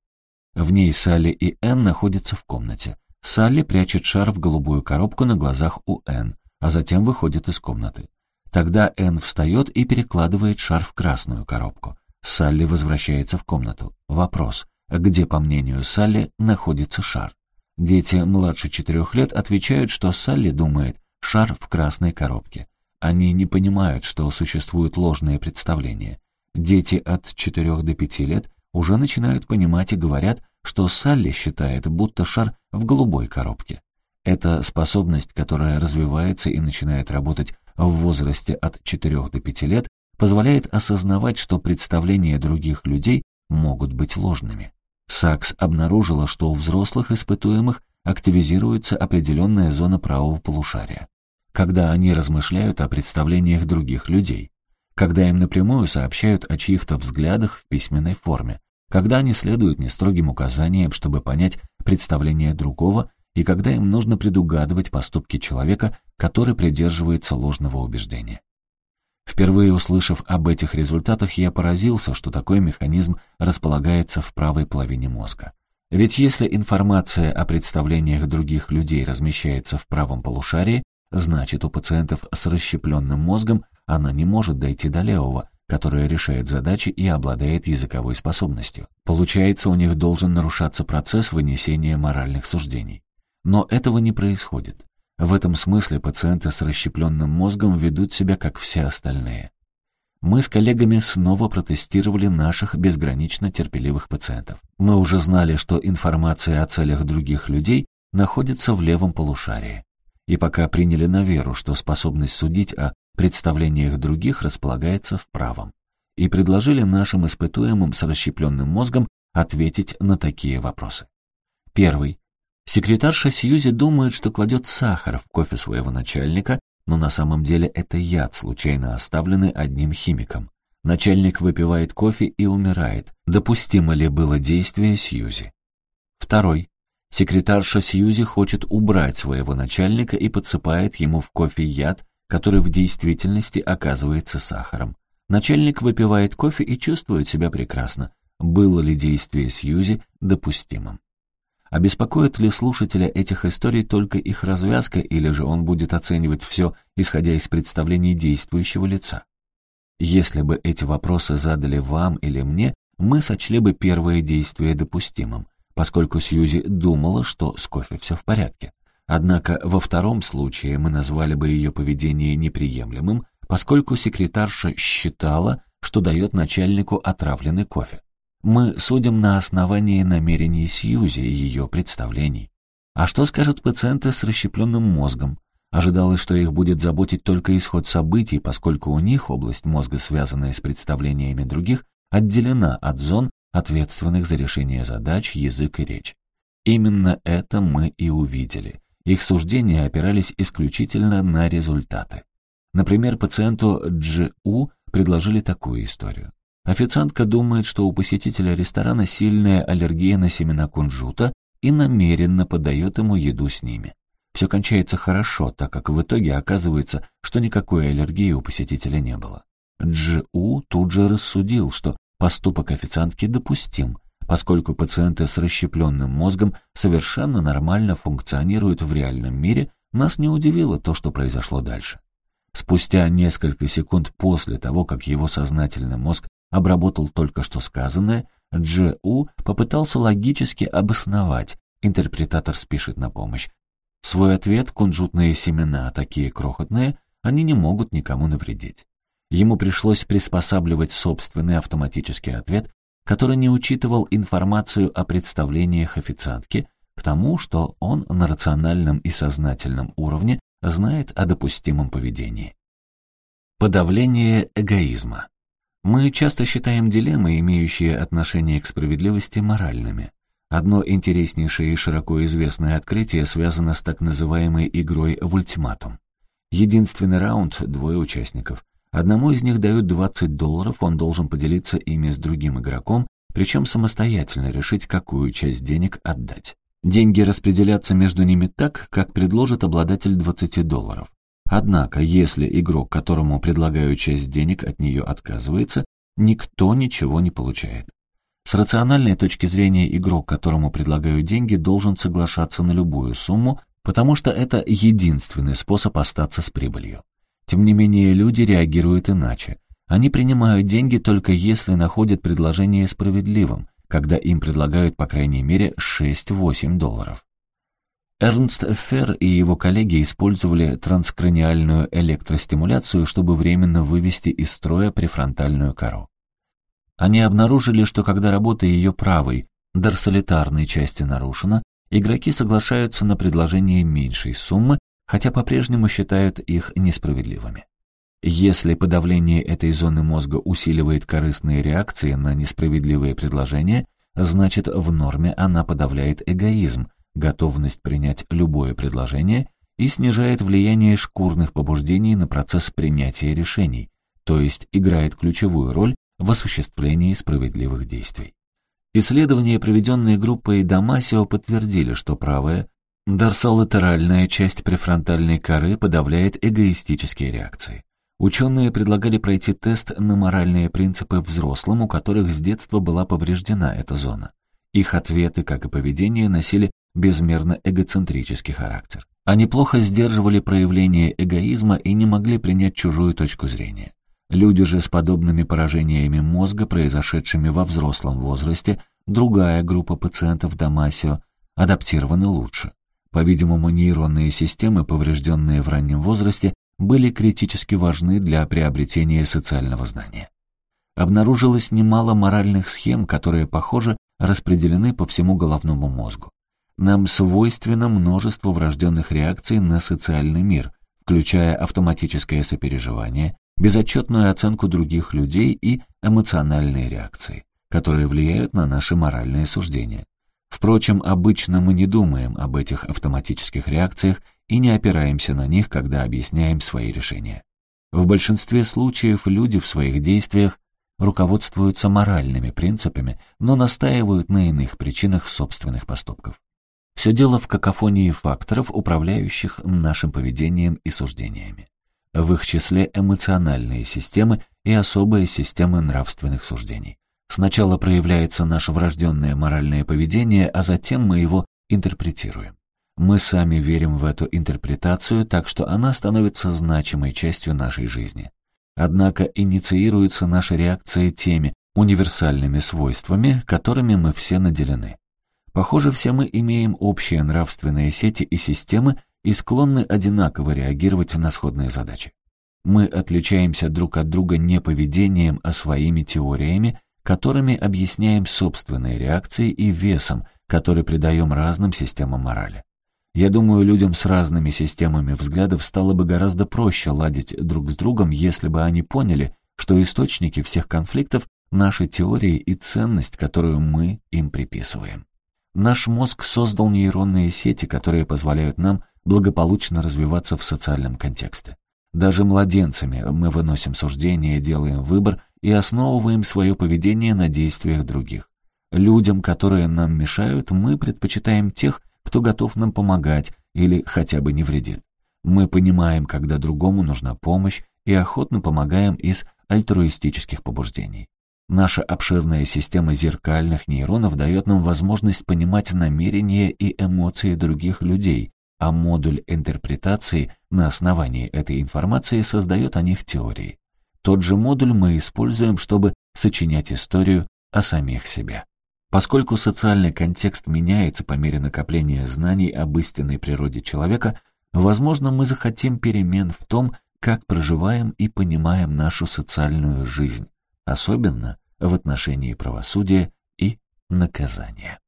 В ней Салли и Энн находятся в комнате. Салли прячет шар в голубую коробку на глазах у Энн, а затем выходит из комнаты. Тогда Энн встает и перекладывает шар в красную коробку. Салли возвращается в комнату. Вопрос, где, по мнению Салли, находится шар? Дети младше четырех лет отвечают, что Салли думает, шар в красной коробке. Они не понимают, что существуют ложные представления. Дети от четырех до пяти лет уже начинают понимать и говорят, что Салли считает, будто шар в голубой коробке. Это способность, которая развивается и начинает работать в возрасте от 4 до 5 лет, позволяет осознавать, что представления других людей могут быть ложными. Сакс обнаружила, что у взрослых испытуемых активизируется определенная зона правого полушария, когда они размышляют о представлениях других людей, когда им напрямую сообщают о чьих-то взглядах в письменной форме, когда они следуют нестрогим указаниям, чтобы понять представление другого, и когда им нужно предугадывать поступки человека, который придерживается ложного убеждения. Впервые услышав об этих результатах, я поразился, что такой механизм располагается в правой половине мозга. Ведь если информация о представлениях других людей размещается в правом полушарии, значит у пациентов с расщепленным мозгом она не может дойти до левого, которое решает задачи и обладает языковой способностью. Получается, у них должен нарушаться процесс вынесения моральных суждений. Но этого не происходит. В этом смысле пациенты с расщепленным мозгом ведут себя как все остальные. Мы с коллегами снова протестировали наших безгранично терпеливых пациентов. Мы уже знали, что информация о целях других людей находится в левом полушарии. И пока приняли на веру, что способность судить о представлениях других располагается в правом. И предложили нашим испытуемым с расщепленным мозгом ответить на такие вопросы. Первый. Секретарша Сьюзи думает, что кладет сахар в кофе своего начальника, но на самом деле это яд, случайно оставленный одним химиком. Начальник выпивает кофе и умирает. Допустимо ли было действие Сьюзи? Второй. Секретарша Сьюзи хочет убрать своего начальника и подсыпает ему в кофе яд, который в действительности оказывается сахаром. Начальник выпивает кофе и чувствует себя прекрасно. Было ли действие Сьюзи допустимым? Обеспокоит ли слушателя этих историй только их развязка, или же он будет оценивать все, исходя из представлений действующего лица? Если бы эти вопросы задали вам или мне, мы сочли бы первое действие допустимым, поскольку Сьюзи думала, что с кофе все в порядке. Однако во втором случае мы назвали бы ее поведение неприемлемым, поскольку секретарша считала, что дает начальнику отравленный кофе. Мы судим на основании намерений Сьюзи и ее представлений. А что скажут пациенты с расщепленным мозгом? Ожидалось, что их будет заботить только исход событий, поскольку у них область мозга, связанная с представлениями других, отделена от зон, ответственных за решение задач, язык и речь. Именно это мы и увидели. Их суждения опирались исключительно на результаты. Например, пациенту Дж.У. предложили такую историю. Официантка думает, что у посетителя ресторана сильная аллергия на семена кунжута и намеренно подает ему еду с ними. Все кончается хорошо, так как в итоге оказывается, что никакой аллергии у посетителя не было. Дж.У. тут же рассудил, что поступок официантки допустим, поскольку пациенты с расщепленным мозгом совершенно нормально функционируют в реальном мире, нас не удивило то, что произошло дальше. Спустя несколько секунд после того, как его сознательный мозг обработал только что сказанное, Дж.У. попытался логически обосновать, интерпретатор спешит на помощь. Свой ответ «кунжутные семена, такие крохотные, они не могут никому навредить». Ему пришлось приспосабливать собственный автоматический ответ, который не учитывал информацию о представлениях официантки, к тому, что он на рациональном и сознательном уровне знает о допустимом поведении. Подавление эгоизма. Мы часто считаем дилеммы, имеющие отношение к справедливости, моральными. Одно интереснейшее и широко известное открытие связано с так называемой игрой в ультиматум. Единственный раунд — двое участников. Одному из них дают 20 долларов, он должен поделиться ими с другим игроком, причем самостоятельно решить, какую часть денег отдать. Деньги распределятся между ними так, как предложит обладатель 20 долларов. Однако, если игрок, которому предлагают часть денег, от нее отказывается, никто ничего не получает. С рациональной точки зрения игрок, которому предлагают деньги, должен соглашаться на любую сумму, потому что это единственный способ остаться с прибылью. Тем не менее, люди реагируют иначе. Они принимают деньги только если находят предложение справедливым, когда им предлагают по крайней мере 6-8 долларов. Эрнст Фер и его коллеги использовали транскраниальную электростимуляцию, чтобы временно вывести из строя префронтальную кору. Они обнаружили, что когда работа ее правой, дорсолитарной части нарушена, игроки соглашаются на предложение меньшей суммы, хотя по-прежнему считают их несправедливыми. Если подавление этой зоны мозга усиливает корыстные реакции на несправедливые предложения, значит в норме она подавляет эгоизм, готовность принять любое предложение и снижает влияние шкурных побуждений на процесс принятия решений, то есть играет ключевую роль в осуществлении справедливых действий. Исследования, проведенные группой Дамасио, подтвердили, что правая дорсолатеральная часть префронтальной коры подавляет эгоистические реакции. Ученые предлагали пройти тест на моральные принципы взрослым, у которых с детства была повреждена эта зона. Их ответы, как и поведение, носили безмерно эгоцентрический характер. Они плохо сдерживали проявление эгоизма и не могли принять чужую точку зрения. Люди же с подобными поражениями мозга, произошедшими во взрослом возрасте, другая группа пациентов Дамасио, адаптированы лучше. По-видимому, нейронные системы, поврежденные в раннем возрасте, были критически важны для приобретения социального знания. Обнаружилось немало моральных схем, которые, похоже, распределены по всему головному мозгу. Нам свойственно множество врожденных реакций на социальный мир, включая автоматическое сопереживание, безотчетную оценку других людей и эмоциональные реакции, которые влияют на наши моральные суждения. Впрочем, обычно мы не думаем об этих автоматических реакциях и не опираемся на них, когда объясняем свои решения. В большинстве случаев люди в своих действиях руководствуются моральными принципами, но настаивают на иных причинах собственных поступков. Все дело в какофонии факторов, управляющих нашим поведением и суждениями. В их числе эмоциональные системы и особые системы нравственных суждений. Сначала проявляется наше врожденное моральное поведение, а затем мы его интерпретируем. Мы сами верим в эту интерпретацию, так что она становится значимой частью нашей жизни. Однако инициируется наша реакция теми универсальными свойствами, которыми мы все наделены. Похоже, все мы имеем общие нравственные сети и системы и склонны одинаково реагировать на сходные задачи. Мы отличаемся друг от друга не поведением, а своими теориями, которыми объясняем собственные реакции и весом, который придаем разным системам морали. Я думаю, людям с разными системами взглядов стало бы гораздо проще ладить друг с другом, если бы они поняли, что источники всех конфликтов — наши теории и ценность, которую мы им приписываем. Наш мозг создал нейронные сети, которые позволяют нам благополучно развиваться в социальном контексте. Даже младенцами мы выносим суждения, делаем выбор и основываем свое поведение на действиях других. Людям, которые нам мешают, мы предпочитаем тех, кто готов нам помогать или хотя бы не вредит. Мы понимаем, когда другому нужна помощь, и охотно помогаем из альтруистических побуждений. Наша обширная система зеркальных нейронов дает нам возможность понимать намерения и эмоции других людей, а модуль интерпретации на основании этой информации создает о них теории. Тот же модуль мы используем, чтобы сочинять историю о самих себе. Поскольку социальный контекст меняется по мере накопления знаний об истинной природе человека, возможно, мы захотим перемен в том, как проживаем и понимаем нашу социальную жизнь, особенно в отношении правосудия и наказания.